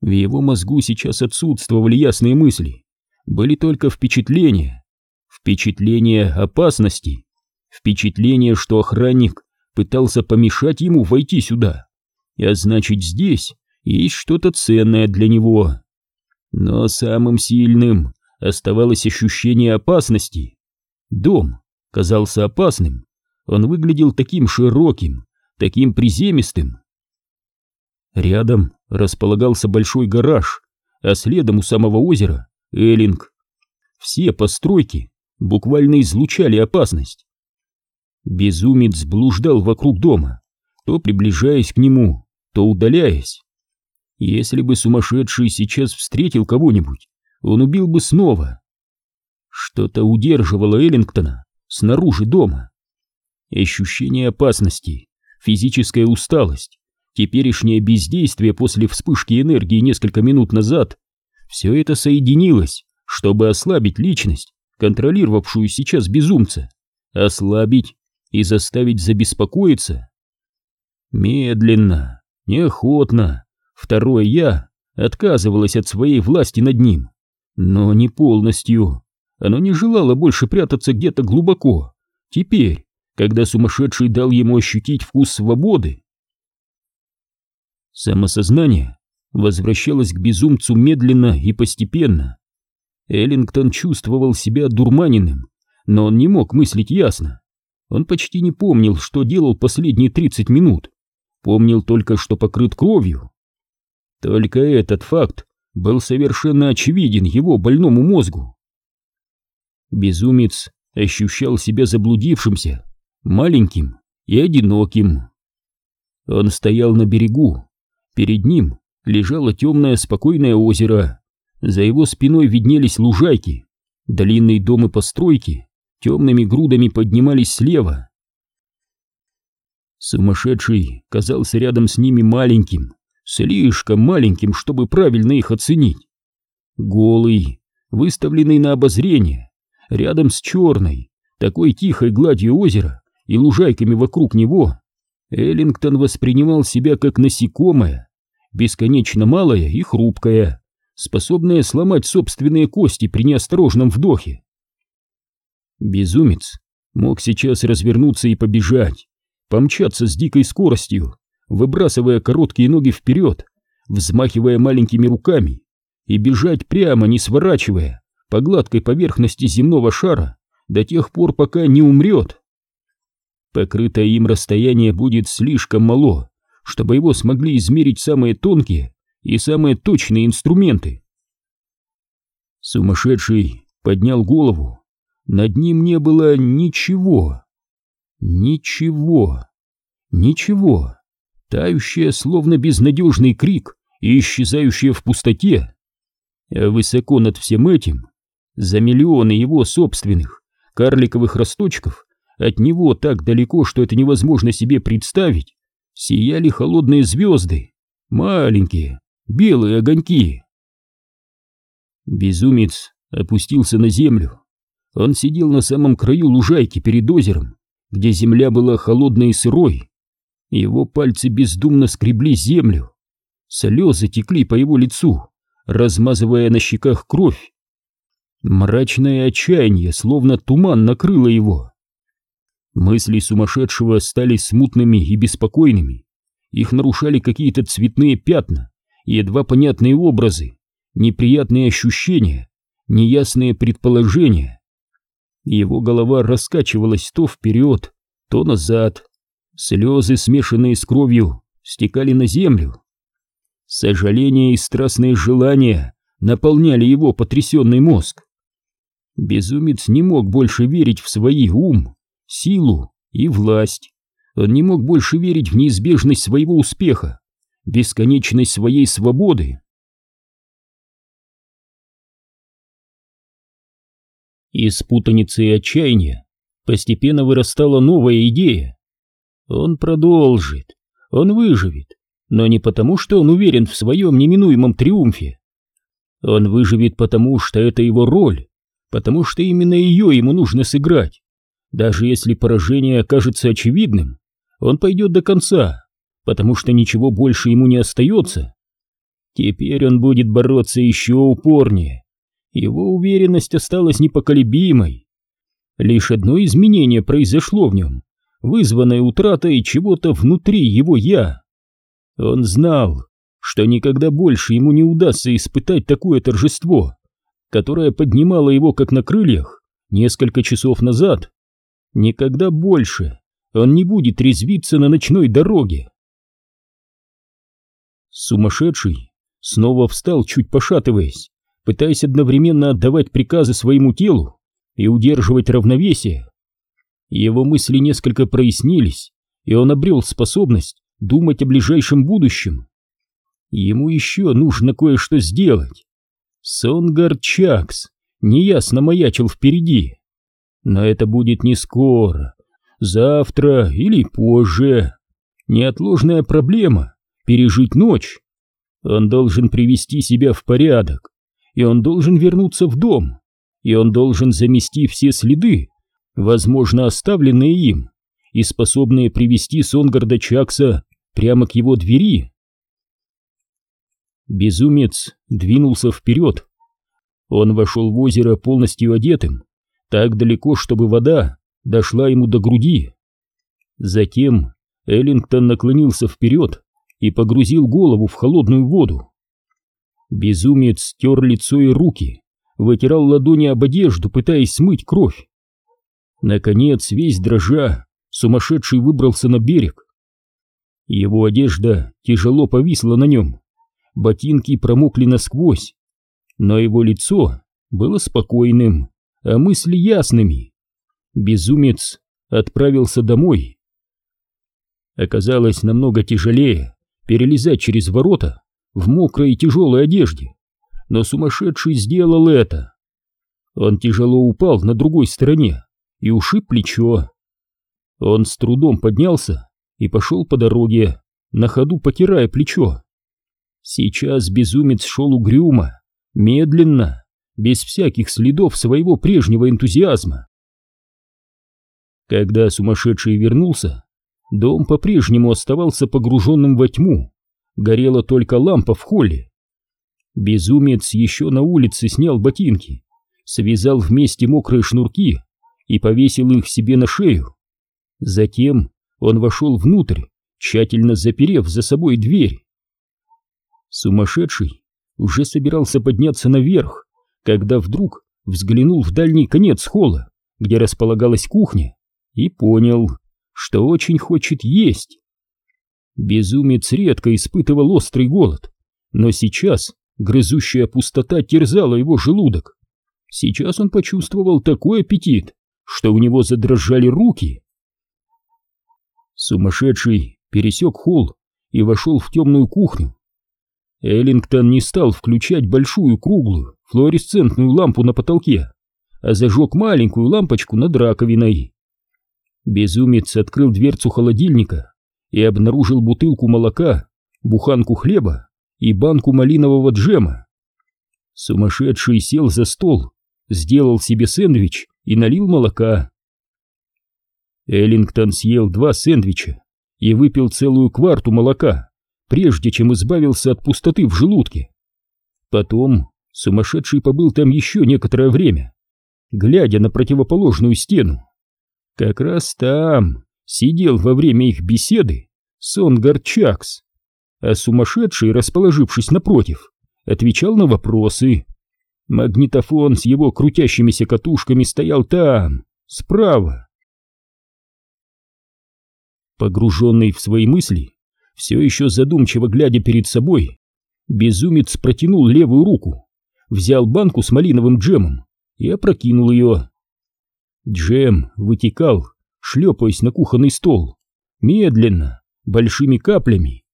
В его мозгу сейчас отсутствовали ясные мысли, были только впечатления. Впечатление опасности, впечатление, что охранник пытался помешать ему войти сюда, а значит здесь есть что-то ценное для него. Но самым сильным оставалось ощущение опасности. Дом казался опасным, он выглядел таким широким, таким приземистым. Рядом располагался большой гараж, а следом у самого озера — Эллинг. Все постройки буквально излучали опасность. Безумец блуждал вокруг дома, то приближаясь к нему, то удаляясь. Если бы сумасшедший сейчас встретил кого-нибудь, он убил бы снова. Что-то удерживало Эллингтона снаружи дома. Ощущение опасности, физическая усталость, теперешнее бездействие после вспышки энергии несколько минут назад, все это соединилось, чтобы ослабить личность, контролировавшую сейчас безумца, ослабить и заставить забеспокоиться. Медленно, неохотно, второе «я» отказывалось от своей власти над ним, но не полностью. Оно не желало больше прятаться где-то глубоко. Теперь, когда сумасшедший дал ему ощутить вкус свободы, Самосознание возвращалось к безумцу медленно и постепенно. Эллингтон чувствовал себя дурманенным, но он не мог мыслить ясно. Он почти не помнил, что делал последние 30 минут. Помнил только, что покрыт кровью. Только этот факт был совершенно очевиден его больному мозгу. Безумец ощущал себя заблудившимся, маленьким и одиноким. Он стоял на берегу, Перед ним лежало темное спокойное озеро, За его спиной виднелись лужайки, длинные дома постройки темными грудами поднимались слева. Сумасшедший казался рядом с ними маленьким, слишком маленьким, чтобы правильно их оценить. Голый, выставленный на обозрение, рядом с черной, такой тихой гладью озера и лужайками вокруг него, Эллингтон воспринимал себя как насекомое, бесконечно малое и хрупкое, способное сломать собственные кости при неосторожном вдохе. Безумец мог сейчас развернуться и побежать, помчаться с дикой скоростью, выбрасывая короткие ноги вперед, взмахивая маленькими руками и бежать прямо, не сворачивая, по гладкой поверхности земного шара до тех пор, пока не умрет. Покрытое им расстояние будет слишком мало, чтобы его смогли измерить самые тонкие и самые точные инструменты. Сумасшедший поднял голову над ним не было ничего. Ничего. Ничего. Тающее, словно безнадежный крик и исчезающее в пустоте. А высоко над всем этим, за миллионы его собственных карликовых росточков, от него так далеко, что это невозможно себе представить, сияли холодные звезды, маленькие, белые огоньки. Безумец опустился на землю, он сидел на самом краю лужайки перед озером, где земля была холодной и сырой. Его пальцы бездумно скребли землю. Слезы текли по его лицу, размазывая на щеках кровь. Мрачное отчаяние, словно туман, накрыло его. Мысли сумасшедшего стали смутными и беспокойными. Их нарушали какие-то цветные пятна, едва понятные образы, неприятные ощущения, неясные предположения. Его голова раскачивалась то вперед, то назад. Слезы, смешанные с кровью, стекали на землю. Сожаление и страстные желания наполняли его потрясенный мозг. Безумец не мог больше верить в свои ум, силу и власть. Он не мог больше верить в неизбежность своего успеха, бесконечность своей свободы. Из путаницы и отчаяния постепенно вырастала новая идея. Он продолжит, он выживет, но не потому, что он уверен в своем неминуемом триумфе. Он выживет потому, что это его роль, потому что именно ее ему нужно сыграть. Даже если поражение окажется очевидным, он пойдет до конца, потому что ничего больше ему не остается. Теперь он будет бороться еще упорнее, его уверенность осталась непоколебимой. Лишь одно изменение произошло в нем, вызванное утратой чего-то внутри его «я». Он знал, что никогда больше ему не удастся испытать такое торжество, которое поднимало его как на крыльях несколько часов назад. Никогда больше он не будет резвиться на ночной дороге. Сумасшедший снова встал, чуть пошатываясь, пытаясь одновременно отдавать приказы своему телу и удерживать равновесие. Его мысли несколько прояснились, и он обрел способность думать о ближайшем будущем. Ему еще нужно кое-что сделать. Сонгар Чакс неясно маячил впереди. Но это будет не скоро, завтра или позже. Неотложная проблема — пережить ночь. Он должен привести себя в порядок, и он должен вернуться в дом, и он должен замести все следы, возможно, оставленные им, и способные привести Сонгарда Чакса прямо к его двери. Безумец двинулся вперед. Он вошел в озеро полностью одетым, так далеко, чтобы вода дошла ему до груди. Затем Эллингтон наклонился вперед и погрузил голову в холодную воду. Безумец стер лицо и руки, вытирал ладони об одежду, пытаясь смыть кровь. Наконец, весь дрожа, сумасшедший выбрался на берег. Его одежда тяжело повисла на нем, ботинки промокли насквозь, но его лицо было спокойным, а мысли ясными. Безумец отправился домой. Оказалось намного тяжелее перелезать через ворота в мокрой и тяжелой одежде. но сумасшедший сделал это. Он тяжело упал на другой стороне и ушиб плечо. Он с трудом поднялся и пошел по дороге, на ходу потирая плечо. Сейчас безумец шел угрюмо, медленно, без всяких следов своего прежнего энтузиазма. Когда сумасшедший вернулся, дом по-прежнему оставался погруженным во тьму, горела только лампа в холле. Безумец еще на улице снял ботинки, связал вместе мокрые шнурки и повесил их себе на шею. Затем он вошел внутрь, тщательно заперев за собой дверь. Сумасшедший уже собирался подняться наверх, когда вдруг взглянул в дальний конец холла, где располагалась кухня, и понял, что очень хочет есть. Безумец редко испытывал острый голод, но сейчас грызущая пустота терзала его желудок. Сейчас он почувствовал такой аппетит, что у него задрожали руки. Сумасшедший пересек холл и вошел в темную кухню. Эллингтон не стал включать большую круглую флуоресцентную лампу на потолке, а зажег маленькую лампочку над раковиной. Безумец открыл дверцу холодильника и обнаружил бутылку молока, буханку хлеба и банку малинового джема. Сумасшедший сел за стол, сделал себе сэндвич и налил молока. Эллингтон съел два сэндвича и выпил целую кварту молока, прежде чем избавился от пустоты в желудке. Потом сумасшедший побыл там еще некоторое время, глядя на противоположную стену. Как раз там сидел во время их беседы Сонгар Чакс, а сумасшедший, расположившись напротив, отвечал на вопросы. Магнитофон с его крутящимися катушками стоял там, справа. Погруженный в свои мысли, все еще задумчиво глядя перед собой, безумец протянул левую руку, взял банку с малиновым джемом и опрокинул ее. Джем вытекал, шлепаясь на кухонный стол, медленно, большими каплями.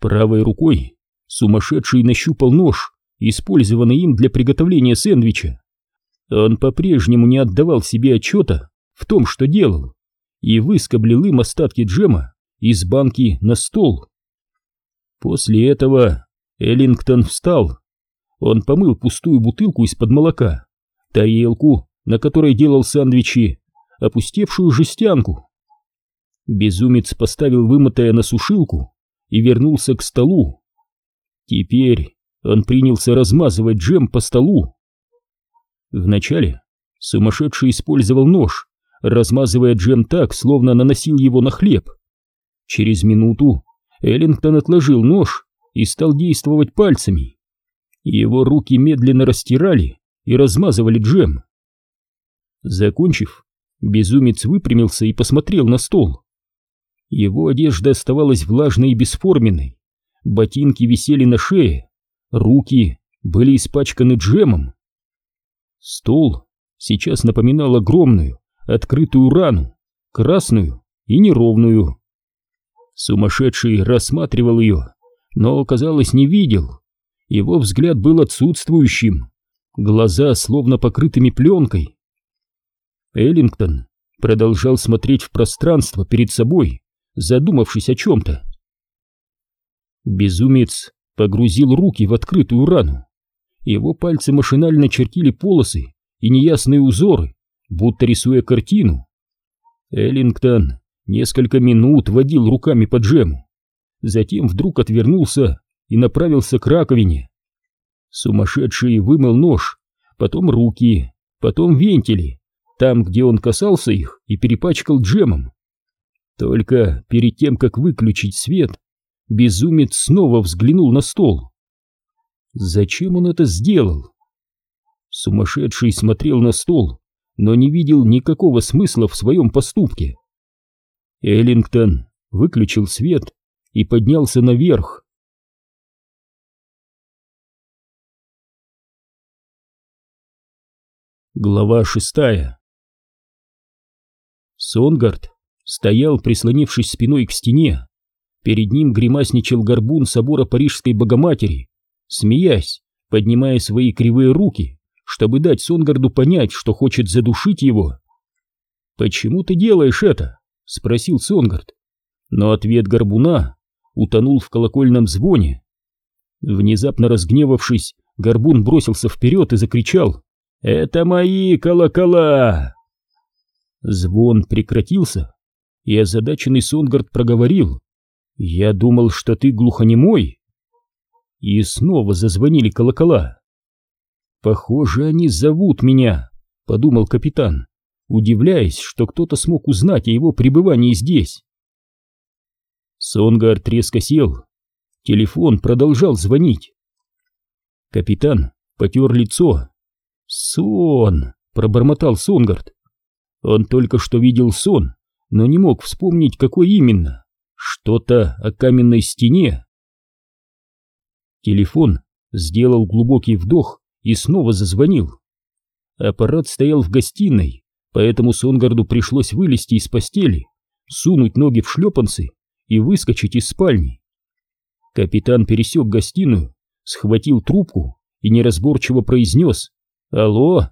Правой рукой сумасшедший нащупал нож, использованный им для приготовления сэндвича. Он по-прежнему не отдавал себе отчета в том, что делал, и выскоблил им остатки джема из банки на стол. После этого Эллингтон встал. Он помыл пустую бутылку из-под молока, тарелку на которой делал сэндвичи, опустевшую жестянку. Безумец поставил вымытое на сушилку и вернулся к столу. Теперь он принялся размазывать джем по столу. Вначале сумасшедший использовал нож, размазывая джем так, словно наносил его на хлеб. Через минуту Эллингтон отложил нож и стал действовать пальцами. Его руки медленно растирали и размазывали джем. Закончив, безумец выпрямился и посмотрел на стол. Его одежда оставалась влажной и бесформенной, ботинки висели на шее, руки были испачканы джемом. Стол сейчас напоминал огромную, открытую рану, красную и неровную. Сумасшедший рассматривал ее, но, казалось, не видел. Его взгляд был отсутствующим, глаза словно покрытыми пленкой. Эллингтон продолжал смотреть в пространство перед собой, задумавшись о чем-то. Безумец погрузил руки в открытую рану. Его пальцы машинально чертили полосы и неясные узоры, будто рисуя картину. Эллингтон несколько минут водил руками по джему, затем вдруг отвернулся и направился к раковине. Сумасшедший вымыл нож, потом руки, потом вентили, там, где он касался их и перепачкал джемом. Только перед тем, как выключить свет, безумец снова взглянул на стол. Зачем он это сделал? Сумасшедший смотрел на стол, но не видел никакого смысла в своем поступке. Эллингтон выключил свет и поднялся наверх. Глава шестая Сонгард стоял, прислонившись спиной к стене. Перед ним гримасничал горбун собора Парижской Богоматери, смеясь, поднимая свои кривые руки, чтобы дать Сонгарду понять, что хочет задушить его. «Почему ты делаешь это?» — спросил Сонгард. Но ответ Горбуна утонул в колокольном звоне. Внезапно разгневавшись, Горбун бросился вперед и закричал «Это мои колокола!» Звон прекратился, и озадаченный Сонгард проговорил «Я думал, что ты глухонемой». И снова зазвонили колокола. «Похоже, они зовут меня», — подумал капитан, удивляясь, что кто-то смог узнать о его пребывании здесь. Сонгард резко сел. Телефон продолжал звонить. Капитан потер лицо. «Сон!» — пробормотал Сонгард. Он только что видел сон, но не мог вспомнить, какой именно. Что-то о каменной стене. Телефон сделал глубокий вдох и снова зазвонил. Аппарат стоял в гостиной, поэтому Сонгарду пришлось вылезти из постели, сунуть ноги в шлепанцы и выскочить из спальни. Капитан пересек гостиную, схватил трубку и неразборчиво произнес «Алло!».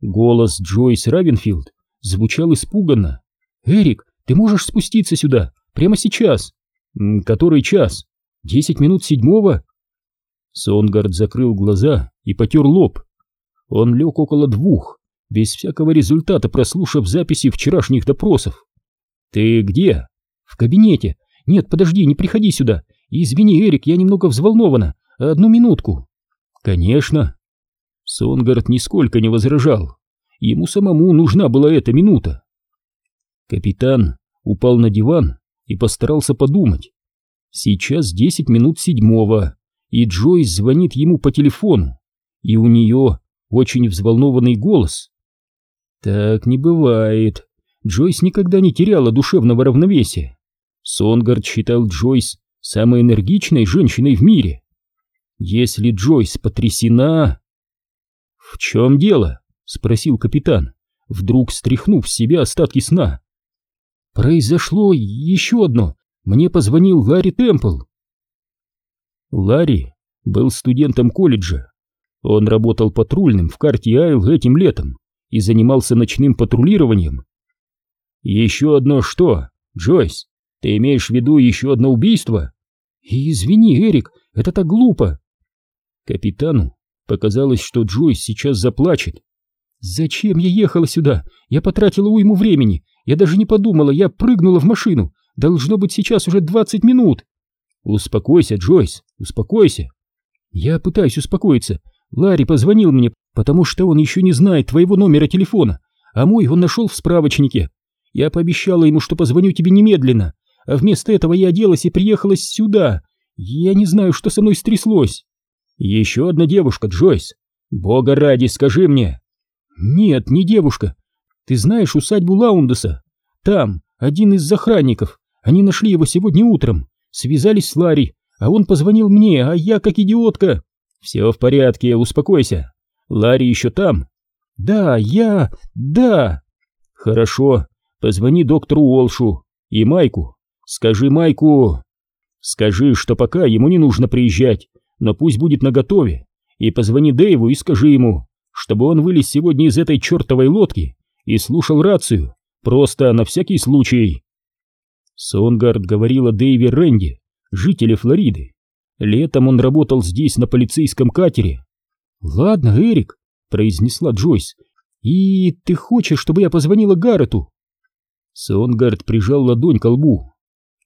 Голос Джойс Равенфилд звучал испуганно. «Эрик, ты можешь спуститься сюда? Прямо сейчас?» «Который час? Десять минут седьмого?» Сонгард закрыл глаза и потер лоб. Он лег около двух, без всякого результата прослушав записи вчерашних допросов. «Ты где?» «В кабинете. Нет, подожди, не приходи сюда. Извини, Эрик, я немного взволнована. Одну минутку». «Конечно». Сонгард нисколько не возражал. Ему самому нужна была эта минута. Капитан упал на диван и постарался подумать. Сейчас десять минут седьмого, и Джойс звонит ему по телефону, и у нее очень взволнованный голос. Так не бывает. Джойс никогда не теряла душевного равновесия. Сонгард считал Джойс самой энергичной женщиной в мире. Если Джойс потрясена... «В чем дело?» — спросил капитан, вдруг стряхнув с себя остатки сна. «Произошло еще одно. Мне позвонил Ларри Темпл». Ларри был студентом колледжа. Он работал патрульным в карте Айл этим летом и занимался ночным патрулированием. «Еще одно что, Джойс? Ты имеешь в виду еще одно убийство?» «Извини, Эрик, это так глупо!» Капитану показалось, что Джойс сейчас заплачет. «Зачем я ехала сюда? Я потратила уйму времени. Я даже не подумала, я прыгнула в машину. Должно быть сейчас уже двадцать минут». «Успокойся, Джойс, успокойся». «Я пытаюсь успокоиться. Ларри позвонил мне, потому что он еще не знает твоего номера телефона, а мой он нашел в справочнике. Я пообещала ему, что позвоню тебе немедленно, а вместо этого я оделась и приехала сюда. Я не знаю, что со мной стряслось». «Еще одна девушка, Джойс. Бога ради, скажи мне». «Нет, не девушка. Ты знаешь усадьбу Лаундеса? Там один из охранников. Они нашли его сегодня утром. Связались с Ларри, а он позвонил мне, а я как идиотка...» «Все в порядке, успокойся. Ларри еще там?» «Да, я... да...» «Хорошо, позвони доктору Уолшу и Майку. Скажи Майку...» «Скажи, что пока ему не нужно приезжать, но пусть будет наготове. И позвони Дэйву и скажи ему, чтобы он вылез сегодня из этой чертовой лодки и слушал рацию, просто на всякий случай. Сонгард говорил о Дэйве Рэнди, жителе Флориды. Летом он работал здесь на полицейском катере. «Ладно, Эрик», — произнесла Джойс, — «и ты хочешь, чтобы я позвонила Гаррету?» Сонгард прижал ладонь к лбу.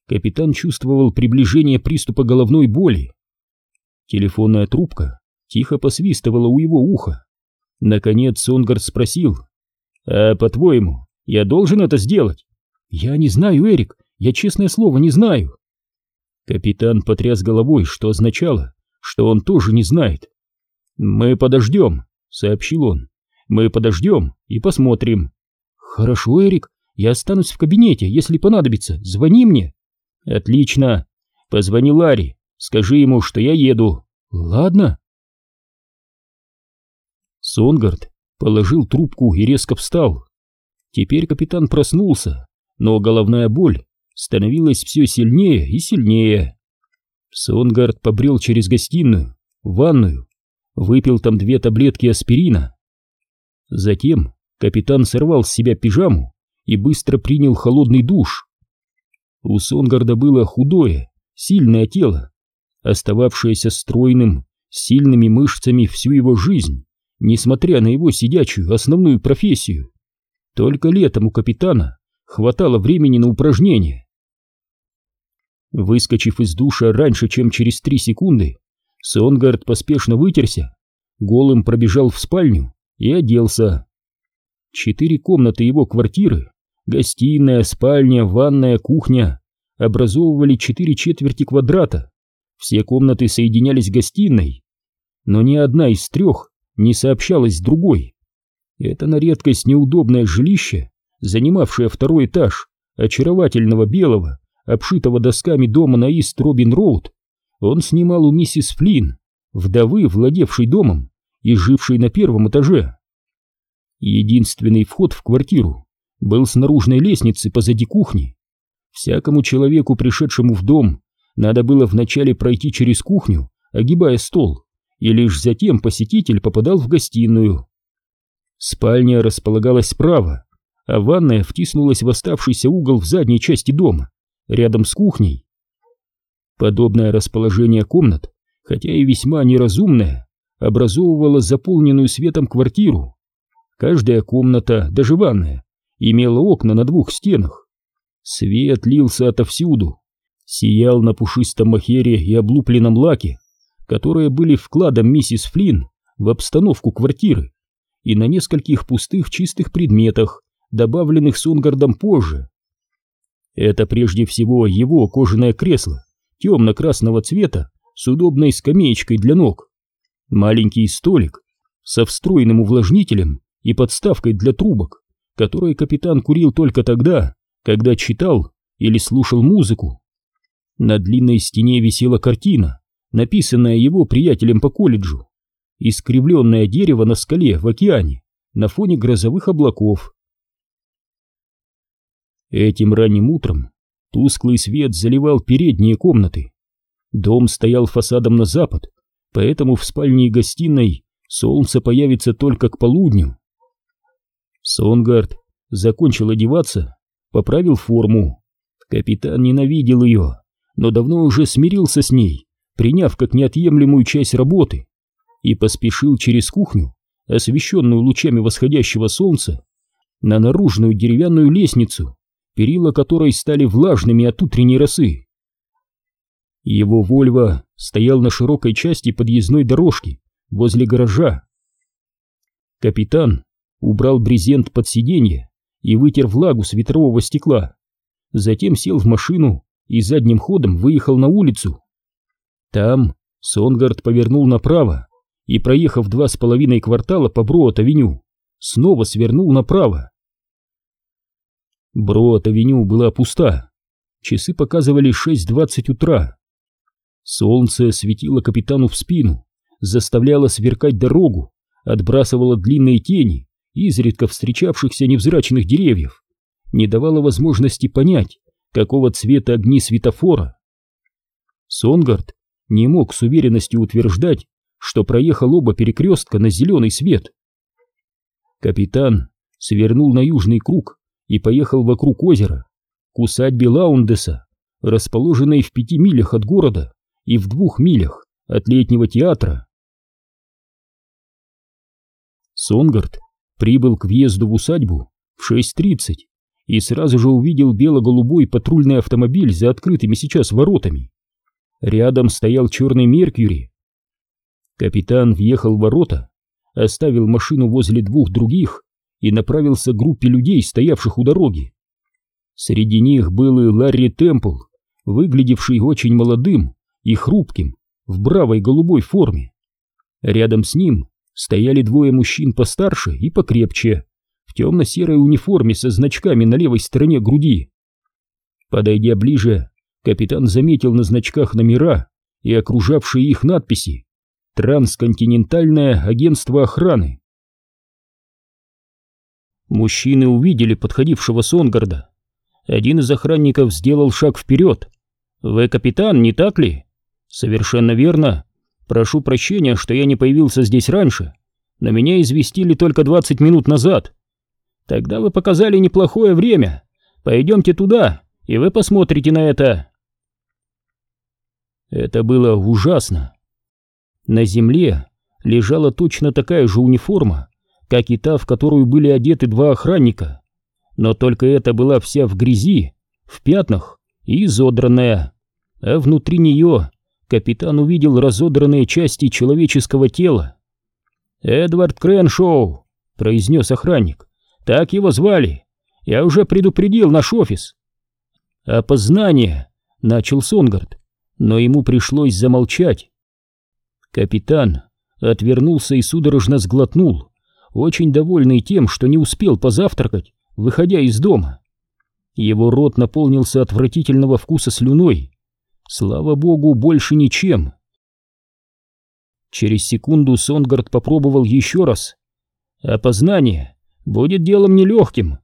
Капитан чувствовал приближение приступа головной боли. Телефонная трубка тихо посвистывала у его уха. Наконец Сонгард спросил. «А по-твоему, я должен это сделать?» «Я не знаю, Эрик, я честное слово не знаю». Капитан потряс головой, что означало, что он тоже не знает. «Мы подождем», — сообщил он. «Мы подождем и посмотрим». «Хорошо, Эрик, я останусь в кабинете, если понадобится. Звони мне». «Отлично. Позвони Ларри, скажи ему, что я еду». «Ладно». Сонгард положил трубку и резко встал. Теперь капитан проснулся, но головная боль становилась все сильнее и сильнее. Сонгард побрел через гостиную, ванную, выпил там две таблетки аспирина. Затем капитан сорвал с себя пижаму и быстро принял холодный душ. У Сонгарда было худое, сильное тело, остававшееся стройным, с сильными мышцами всю его жизнь, несмотря на его сидячую основную профессию. Только летом у капитана хватало времени на упражнения. Выскочив из душа раньше, чем через три секунды, Сонгард поспешно вытерся, голым пробежал в спальню и оделся. Четыре комнаты его квартиры, гостиная, спальня, ванная, кухня, образовывали четыре четверти квадрата. Все комнаты соединялись гостиной, но ни одна из трех не сообщалась с другой. Это на редкость неудобное жилище, занимавшее второй этаж очаровательного белого, обшитого досками дома на Ист-Робин-Роуд, он снимал у миссис Флинн, вдовы, владевшей домом и жившей на первом этаже. Единственный вход в квартиру был с наружной лестницы позади кухни. Всякому человеку, пришедшему в дом, надо было вначале пройти через кухню, огибая стол, и лишь затем посетитель попадал в гостиную. Спальня располагалась справа, а ванная втиснулась в оставшийся угол в задней части дома, рядом с кухней. Подобное расположение комнат, хотя и весьма неразумное, образовывало заполненную светом квартиру. Каждая комната, даже ванная, имела окна на двух стенах. Свет лился отовсюду, сиял на пушистом махере и облупленном лаке, которые были вкладом миссис Флинн в обстановку квартиры и на нескольких пустых чистых предметах, добавленных Сунгардом позже. Это прежде всего его кожаное кресло, темно-красного цвета, с удобной скамеечкой для ног, маленький столик со встроенным увлажнителем и подставкой для трубок, которые капитан курил только тогда, когда читал или слушал музыку. На длинной стене висела картина, написанная его приятелем по колледжу, искривленное дерево на скале в океане на фоне грозовых облаков. Этим ранним утром тусклый свет заливал передние комнаты. Дом стоял фасадом на запад, поэтому в спальне и гостиной солнце появится только к полудню. Сонгард закончил одеваться, поправил форму. Капитан ненавидел ее, но давно уже смирился с ней, приняв как неотъемлемую часть работы, и поспешил через кухню, освещенную лучами восходящего солнца, на наружную деревянную лестницу, перила которой стали влажными от утренней росы. Его Вольво стоял на широкой части подъездной дорожки возле гаража. Капитан убрал брезент под сиденье и вытер влагу с ветрового стекла. Затем сел в машину и задним ходом выехал на улицу. Там Сонгард повернул направо и, проехав два с половиной квартала по Броот-авеню, снова свернул направо. Броот-авеню была пуста. Часы показывали 6.20 утра. Солнце светило капитану в спину, заставляло сверкать дорогу, отбрасывало длинные тени изредка встречавшихся невзрачных деревьев, не давало возможности понять, какого цвета огни светофора. Сонгард не мог с уверенностью утверждать, что проехал оба перекрестка на зеленый свет. Капитан свернул на южный круг и поехал вокруг озера, к усадьбе Лаундеса, расположенной в пяти милях от города и в двух милях от летнего театра. Сонгард прибыл к въезду в усадьбу в 6.30 и сразу же увидел бело-голубой патрульный автомобиль за открытыми сейчас воротами. Рядом стоял черный Меркьюри. Капитан въехал в ворота, оставил машину возле двух других и направился к группе людей, стоявших у дороги. Среди них был и Ларри Темпл, выглядевший очень молодым и хрупким, в бравой голубой форме. Рядом с ним стояли двое мужчин постарше и покрепче, в темно-серой униформе со значками на левой стороне груди. Подойдя ближе, капитан заметил на значках номера и окружавшие их надписи «Трансконтинентальное агентство охраны». Мужчины увидели подходившего Сонгарда. Один из охранников сделал шаг вперед. «Вы капитан, не так ли?» «Совершенно верно. Прошу прощения, что я не появился здесь раньше, но меня известили только 20 минут назад. Тогда вы показали неплохое время. Пойдемте туда, и вы посмотрите на это. Это было ужасно. На земле лежала точно такая же униформа, как и та, в которую были одеты два охранника. Но только эта была вся в грязи, в пятнах и изодранная. А внутри нее капитан увидел разодранные части человеческого тела. «Эдвард Креншоу», — произнес охранник, — «так его звали. Я уже предупредил наш офис». «Опознание», — начал Сонгард, но ему пришлось замолчать. Капитан отвернулся и судорожно сглотнул, очень довольный тем, что не успел позавтракать, выходя из дома. Его рот наполнился отвратительного вкуса слюной, Слава богу, больше ничем. Через секунду Сонгард попробовал еще раз. Опознание будет делом нелегким.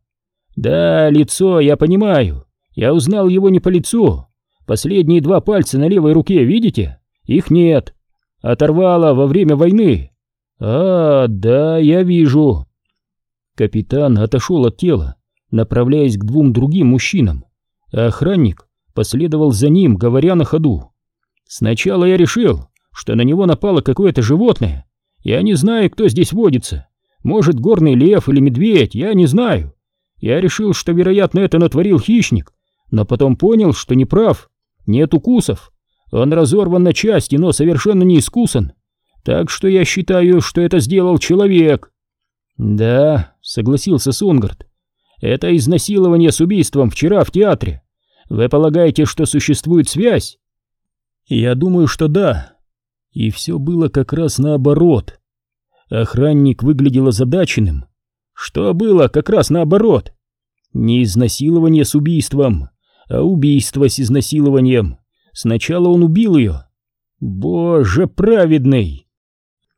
Да, лицо, я понимаю. Я узнал его не по лицу. Последние два пальца на левой руке, видите? Их нет. Оторвало во время войны. А, да, я вижу. Капитан отошел от тела, направляясь к двум другим мужчинам. А охранник последовал за ним, говоря на ходу. «Сначала я решил, что на него напало какое-то животное. Я не знаю, кто здесь водится. Может, горный лев или медведь, я не знаю. Я решил, что, вероятно, это натворил хищник, но потом понял, что не прав. Нет укусов. Он разорван на части, но совершенно не искусан. Так что я считаю, что это сделал человек». «Да», — согласился Сунгард. «Это изнасилование с убийством вчера в театре. Вы полагаете, что существует связь? Я думаю, что да. И все было как раз наоборот. Охранник выглядел озадаченным. Что было как раз наоборот? Не изнасилование с убийством, а убийство с изнасилованием. Сначала он убил ее. Боже праведный!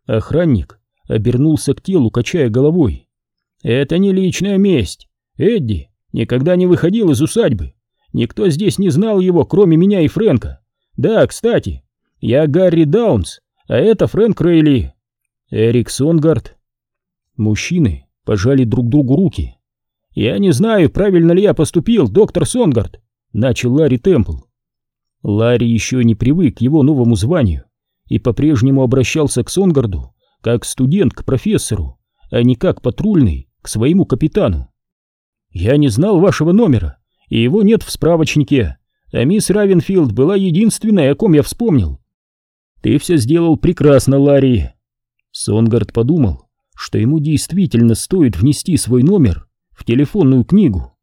Охранник обернулся к телу, качая головой. Это не личная месть. Эдди никогда не выходил из усадьбы. Никто здесь не знал его, кроме меня и Фрэнка. Да, кстати, я Гарри Даунс, а это Фрэнк Рейли. Эрик Сонгард. Мужчины пожали друг другу руки. Я не знаю, правильно ли я поступил, доктор Сонгард, начал Ларри Темпл. Ларри еще не привык к его новому званию и по-прежнему обращался к Сонгарду как студент к профессору, а не как патрульный к своему капитану. «Я не знал вашего номера и его нет в справочнике, а мисс Равенфилд была единственной, о ком я вспомнил. Ты все сделал прекрасно, Ларри. Сонгард подумал, что ему действительно стоит внести свой номер в телефонную книгу.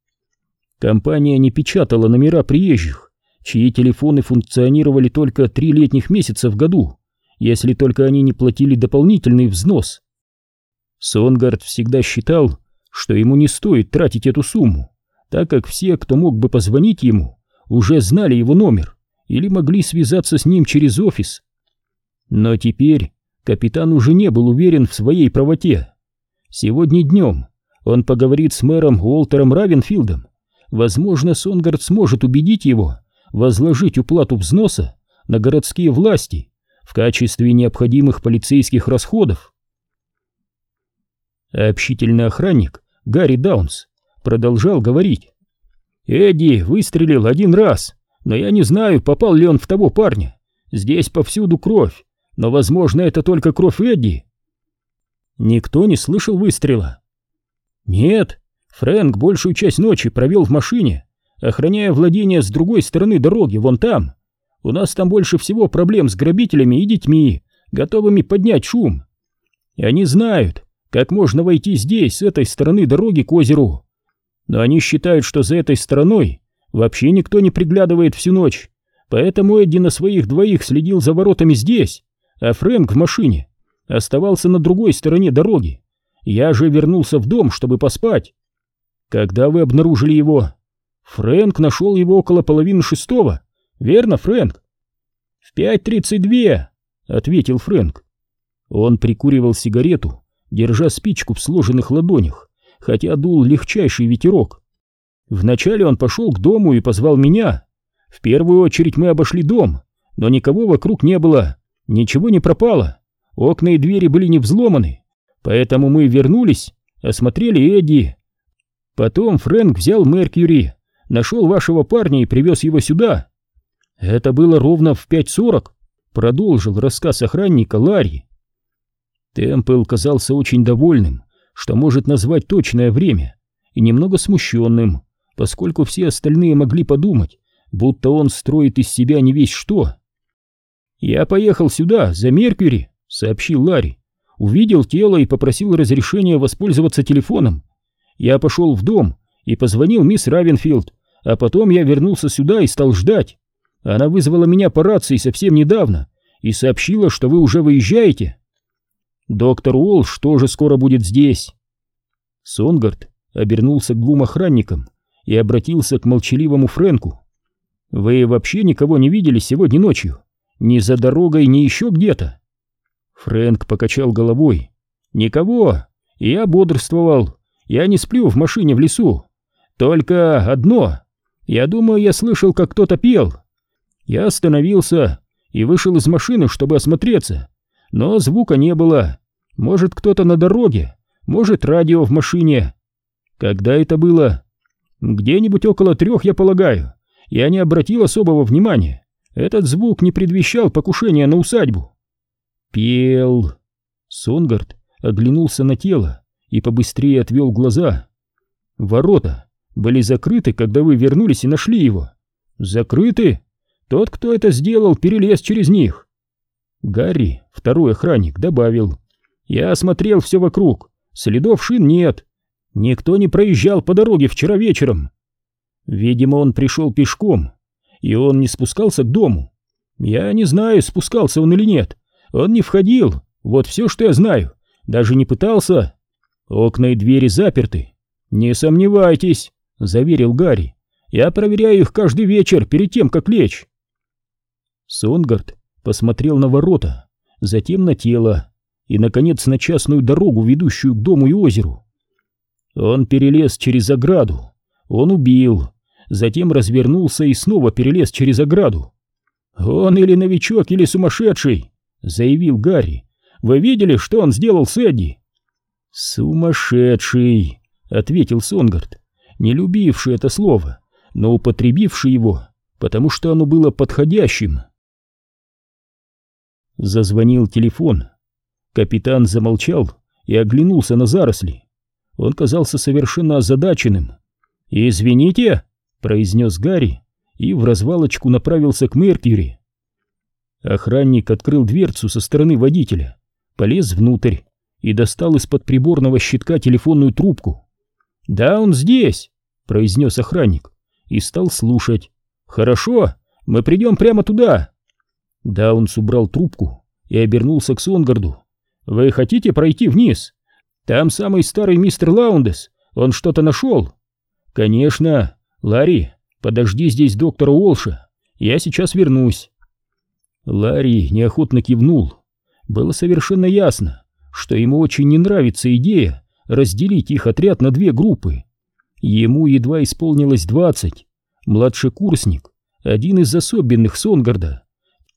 Компания не печатала номера приезжих, чьи телефоны функционировали только три летних месяца в году, если только они не платили дополнительный взнос. Сонгард всегда считал, что ему не стоит тратить эту сумму, так как все, кто мог бы позвонить ему, уже знали его номер или могли связаться с ним через офис. Но теперь капитан уже не был уверен в своей правоте. Сегодня днем он поговорит с мэром Уолтером Равенфилдом. Возможно, Сонгард сможет убедить его возложить уплату взноса на городские власти в качестве необходимых полицейских расходов. Общительный охранник Гарри Даунс продолжал говорить. «Эдди выстрелил один раз, но я не знаю, попал ли он в того парня. Здесь повсюду кровь, но, возможно, это только кровь Эдди». Никто не слышал выстрела. «Нет, Фрэнк большую часть ночи провел в машине, охраняя владение с другой стороны дороги, вон там. У нас там больше всего проблем с грабителями и детьми, готовыми поднять шум. И они знают, как можно войти здесь, с этой стороны дороги к озеру но они считают, что за этой стороной вообще никто не приглядывает всю ночь, поэтому Эдди на своих двоих следил за воротами здесь, а Фрэнк в машине оставался на другой стороне дороги. Я же вернулся в дом, чтобы поспать. Когда вы обнаружили его? Фрэнк нашел его около половины шестого. Верно, Фрэнк? В пять тридцать две, ответил Фрэнк. Он прикуривал сигарету, держа спичку в сложенных ладонях хотя дул легчайший ветерок. Вначале он пошел к дому и позвал меня. В первую очередь мы обошли дом, но никого вокруг не было. ничего не пропало, окна и двери были не взломаны, поэтому мы вернулись, осмотрели Эдди. Потом Фрэнк взял Меркьюри, нашел вашего парня и привез его сюда. Это было ровно в 5.40, продолжил рассказ охранника Ларри. Темпл казался очень довольным, что может назвать точное время, и немного смущенным, поскольку все остальные могли подумать, будто он строит из себя не весь что. «Я поехал сюда, за Меркьюри», — сообщил Ларри. «Увидел тело и попросил разрешения воспользоваться телефоном. Я пошел в дом и позвонил мисс Равенфилд, а потом я вернулся сюда и стал ждать. Она вызвала меня по рации совсем недавно и сообщила, что вы уже выезжаете. Доктор Уолш тоже скоро будет здесь». Сонгард обернулся к двум охранникам и обратился к молчаливому Фрэнку. «Вы вообще никого не видели сегодня ночью? Ни за дорогой, ни еще где-то?» Фрэнк покачал головой. «Никого. Я бодрствовал. Я не сплю в машине в лесу. Только одно. Я думаю, я слышал, как кто-то пел. Я остановился и вышел из машины, чтобы осмотреться. Но звука не было. Может, кто-то на дороге, может, радио в машине. Когда это было? Где-нибудь около трех, я полагаю. Я не обратил особого внимания. Этот звук не предвещал покушения на усадьбу. Пел. Сонгард оглянулся на тело и побыстрее отвел глаза. Ворота были закрыты, когда вы вернулись и нашли его. Закрыты? Тот, кто это сделал, перелез через них. Гарри, второй охранник, добавил. Я осмотрел все вокруг. Следов шин нет. Никто не проезжал по дороге вчера вечером. Видимо, он пришел пешком, и он не спускался к дому. Я не знаю, спускался он или нет. Он не входил, вот все, что я знаю. Даже не пытался. Окна и двери заперты. Не сомневайтесь, заверил Гарри. Я проверяю их каждый вечер перед тем, как лечь. Сонгард посмотрел на ворота, затем на тело и, наконец, на частную дорогу, ведущую к дому и озеру. Он перелез через ограду. Он убил. Затем развернулся и снова перелез через ограду. «Он или новичок, или сумасшедший!» — заявил Гарри. «Вы видели, что он сделал с Эдди?» «Сумасшедший!» — ответил Сонгард, не любивший это слово, но употребивший его, потому что оно было подходящим. Зазвонил телефон. Капитан замолчал и оглянулся на заросли. Он казался совершенно озадаченным. «Извините», — произнес Гарри и в развалочку направился к Меркьюри. Охранник открыл дверцу со стороны водителя, полез внутрь и достал из-под приборного щитка телефонную трубку. «Да, он здесь», — произнес охранник и стал слушать. «Хорошо, мы придем прямо туда». Даунс убрал трубку и обернулся к Сонгарду. «Вы хотите пройти вниз? Там самый старый мистер Лаундес, он что-то нашел. Конечно. Ларри, подожди здесь доктора Уолша, я сейчас вернусь. Ларри неохотно кивнул. Было совершенно ясно, что ему очень не нравится идея разделить их отряд на две группы. Ему едва исполнилось двадцать. Младший курсник, один из особенных Сонгарда,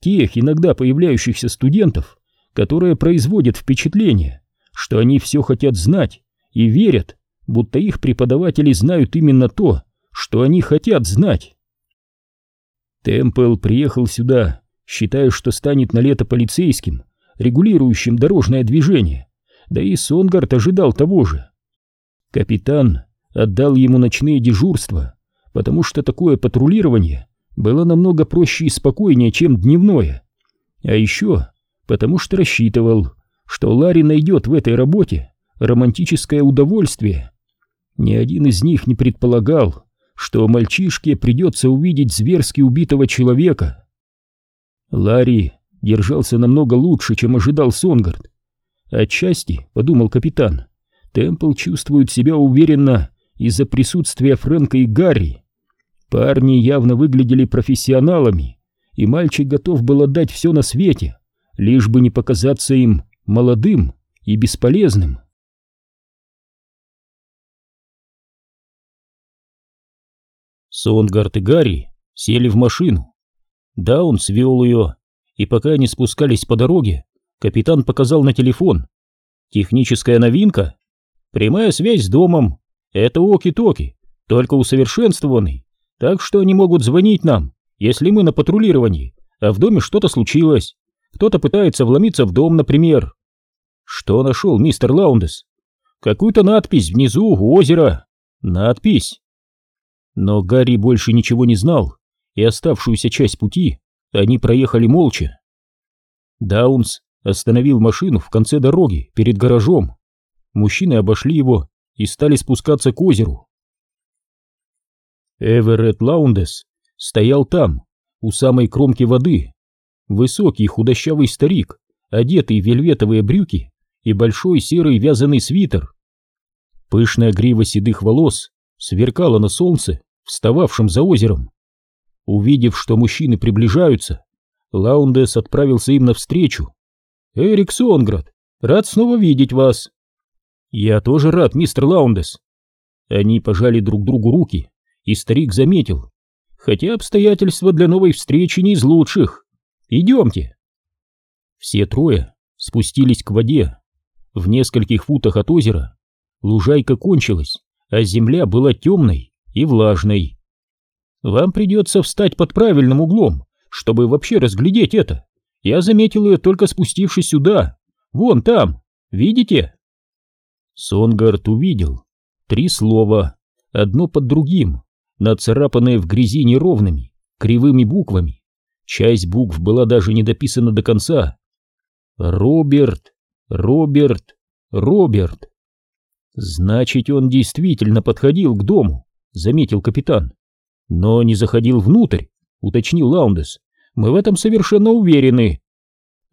тех иногда появляющихся студентов, которые производят впечатление, что они все хотят знать и верят, будто их преподаватели знают именно то, что они хотят знать. Темпл приехал сюда, считая, что станет на лето полицейским, регулирующим дорожное движение, да и Сонгард ожидал того же. Капитан отдал ему ночные дежурства, потому что такое патрулирование было намного проще и спокойнее, чем дневное. А еще потому что рассчитывал, что Ларри найдет в этой работе романтическое удовольствие. Ни один из них не предполагал, что мальчишке придется увидеть зверски убитого человека. Ларри держался намного лучше, чем ожидал Сонгард. Отчасти, подумал капитан, Темпл чувствует себя уверенно из-за присутствия Фрэнка и Гарри. Парни явно выглядели профессионалами, и мальчик готов был отдать все на свете, лишь бы не показаться им молодым и бесполезным. Сонгард и Гарри сели в машину. Даун свел ее, и пока они спускались по дороге, капитан показал на телефон. Техническая новинка? Прямая связь с домом. Это оки-токи, только усовершенствованный. Так что они могут звонить нам, если мы на патрулировании, а в доме что-то случилось. Кто-то пытается вломиться в дом, например. Что нашел мистер Лаундес? Какую-то надпись внизу у озера. Надпись. Но Гарри больше ничего не знал, и оставшуюся часть пути они проехали молча. Даунс остановил машину в конце дороги перед гаражом. Мужчины обошли его и стали спускаться к озеру. Эверетт Лаундес стоял там, у самой кромки воды. Высокий худощавый старик, одетый в вельветовые брюки и большой серый вязаный свитер. Пышная грива седых волос сверкала на солнце, встававшем за озером. Увидев, что мужчины приближаются, Лаундес отправился им навстречу. «Эрик Сонград, рад снова видеть вас!» «Я тоже рад, мистер Лаундес!» Они пожали друг другу руки, и старик заметил, хотя обстоятельства для новой встречи не из лучших. Идемте. Все трое спустились к воде. В нескольких футах от озера лужайка кончилась, а земля была темной и влажной. Вам придется встать под правильным углом, чтобы вообще разглядеть это. Я заметил ее только спустившись сюда. Вон там, видите? Сонгард увидел три слова, одно под другим, нацарапанные в грязи неровными, кривыми буквами. Часть букв была даже не дописана до конца. Роберт, Роберт, Роберт. Значит, он действительно подходил к дому, заметил капитан. Но не заходил внутрь, уточнил Лаундес. Мы в этом совершенно уверены.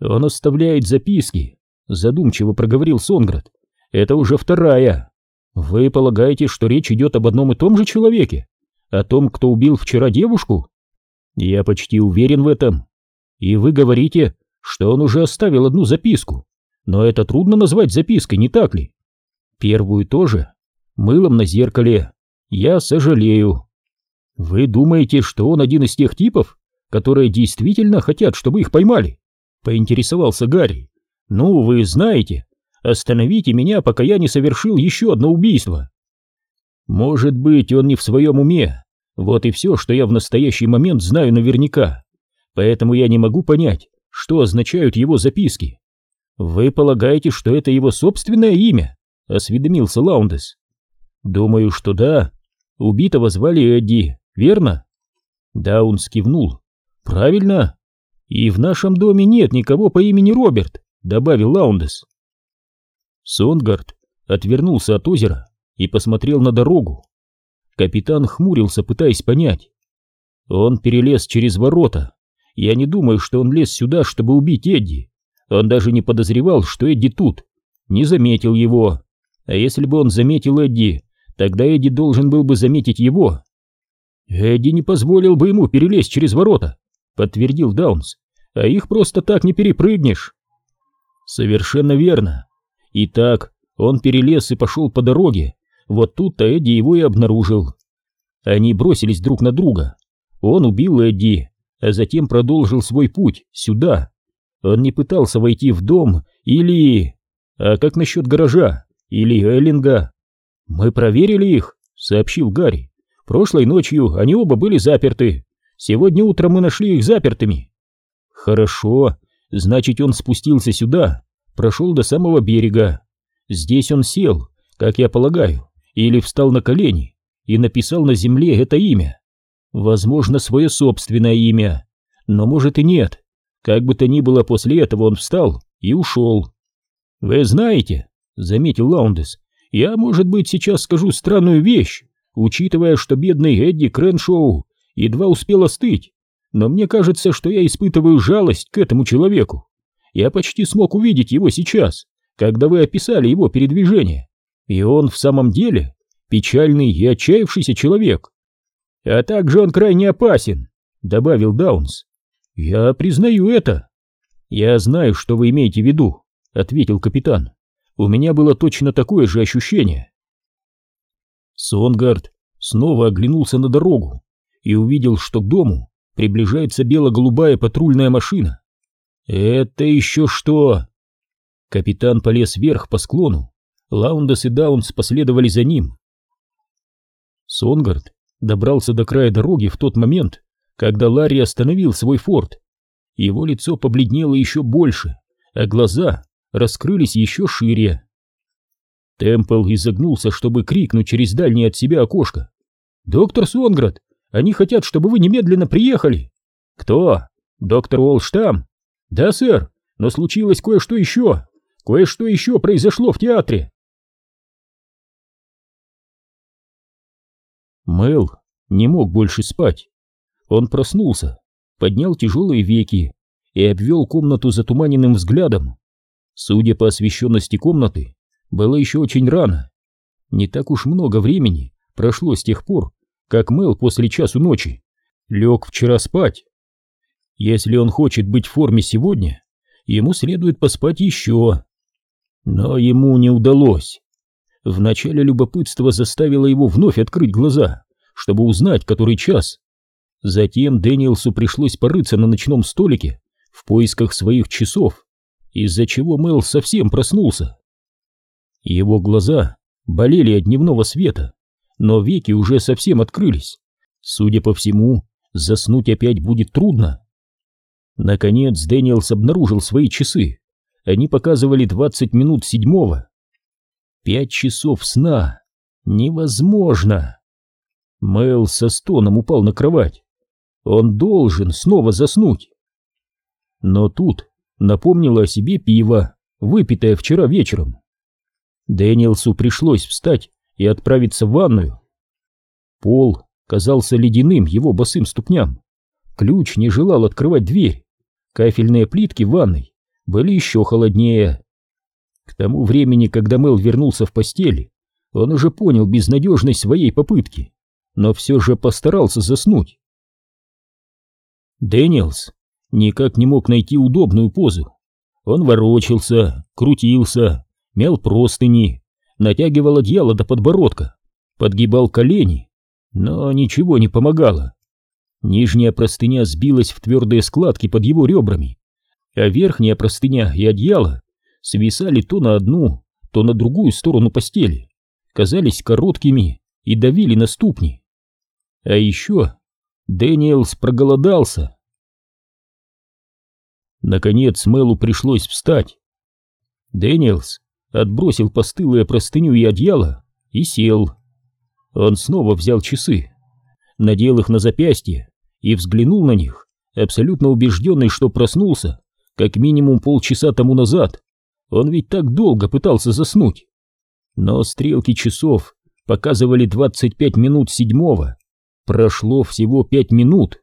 Он оставляет записки, задумчиво проговорил Сонград. Это уже вторая. Вы полагаете, что речь идет об одном и том же человеке? О том, кто убил вчера девушку? Я почти уверен в этом. И вы говорите, что он уже оставил одну записку. Но это трудно назвать запиской, не так ли? Первую тоже. Мылом на зеркале. Я сожалею. Вы думаете, что он один из тех типов, которые действительно хотят, чтобы их поймали? Поинтересовался Гарри. Ну, вы знаете, остановите меня, пока я не совершил еще одно убийство. Может быть, он не в своем уме. Вот и все, что я в настоящий момент знаю наверняка. Поэтому я не могу понять, что означают его записки. Вы полагаете, что это его собственное имя? Осведомился Лаундес. Думаю, что да. Убитого звали Эдди, верно? Даунс кивнул. Правильно. И в нашем доме нет никого по имени Роберт, добавил Лаундес. Сонгард отвернулся от озера и посмотрел на дорогу. Капитан хмурился, пытаясь понять. Он перелез через ворота. Я не думаю, что он лез сюда, чтобы убить Эдди. Он даже не подозревал, что Эдди тут. Не заметил его. А если бы он заметил Эдди, тогда Эдди должен был бы заметить его. Эдди не позволил бы ему перелезть через ворота, подтвердил Даунс. А их просто так не перепрыгнешь. Совершенно верно. Итак, он перелез и пошел по дороге, вот тут-то Эдди его и обнаружил. Они бросились друг на друга. Он убил Эдди, а затем продолжил свой путь сюда. Он не пытался войти в дом или... А как насчет гаража? Или Эллинга? Мы проверили их, сообщил Гарри. Прошлой ночью они оба были заперты. Сегодня утром мы нашли их запертыми. Хорошо, значит он спустился сюда, прошел до самого берега. Здесь он сел, как я полагаю, или встал на колени и написал на земле это имя. Возможно, свое собственное имя, но может и нет. Как бы то ни было, после этого он встал и ушел. «Вы знаете», — заметил Лаундес, — «я, может быть, сейчас скажу странную вещь, учитывая, что бедный Эдди Креншоу едва успел остыть, но мне кажется, что я испытываю жалость к этому человеку. Я почти смог увидеть его сейчас, когда вы описали его передвижение. И он в самом деле печальный и отчаявшийся человек. А также он крайне опасен, добавил Даунс. Я признаю это. Я знаю, что вы имеете в виду, ответил капитан. У меня было точно такое же ощущение. Сонгард снова оглянулся на дорогу и увидел, что к дому приближается бело-голубая патрульная машина. «Это еще что?» Капитан полез вверх по склону. Лаундес и Даунс последовали за ним. Сонгард добрался до края дороги в тот момент, когда Ларри остановил свой форт. Его лицо побледнело еще больше, а глаза раскрылись еще шире. Темпл изогнулся, чтобы крикнуть через дальнее от себя окошко. «Доктор Сонград, они хотят, чтобы вы немедленно приехали!» «Кто? Доктор Уолштам?» «Да, сэр, но случилось кое-что еще! Кое-что еще произошло в театре!» Мэл не мог больше спать. Он проснулся, поднял тяжелые веки и обвел комнату затуманенным взглядом. Судя по освещенности комнаты, было еще очень рано. Не так уж много времени прошло с тех пор, как Мэл после часу ночи лег вчера спать. Если он хочет быть в форме сегодня, ему следует поспать еще. Но ему не удалось. Вначале любопытство заставило его вновь открыть глаза, чтобы узнать, который час. Затем Дэниелсу пришлось порыться на ночном столике в поисках своих часов, из-за чего Мэл совсем проснулся. Его глаза болели от дневного света, но веки уже совсем открылись. Судя по всему, заснуть опять будет трудно. Наконец Дэниелс обнаружил свои часы. Они показывали 20 минут седьмого. Пять часов сна. Невозможно. Мэл со стоном упал на кровать. Он должен снова заснуть. Но тут напомнило о себе пиво, выпитое вчера вечером. Дэниелсу пришлось встать и отправиться в ванную. Пол казался ледяным его босым ступням. Ключ не желал открывать дверь. Кафельные плитки в ванной были еще холоднее. К тому времени, когда Мэл вернулся в постель, он уже понял безнадежность своей попытки, но все же постарался заснуть. Дэниелс никак не мог найти удобную позу. Он ворочался, крутился, мял простыни, натягивал одеяло до подбородка, подгибал колени, но ничего не помогало. Нижняя простыня сбилась в твердые складки под его ребрами, а верхняя простыня и одеяло свисали то на одну, то на другую сторону постели, казались короткими и давили на ступни. А еще Дэниелс проголодался. Наконец Мэлу пришлось встать. Дэниелс отбросил постылые простыню и одеяло и сел. Он снова взял часы, надел их на запястье и взглянул на них, абсолютно убежденный, что проснулся как минимум полчаса тому назад. Он ведь так долго пытался заснуть. Но стрелки часов показывали 25 минут седьмого. Прошло всего пять минут.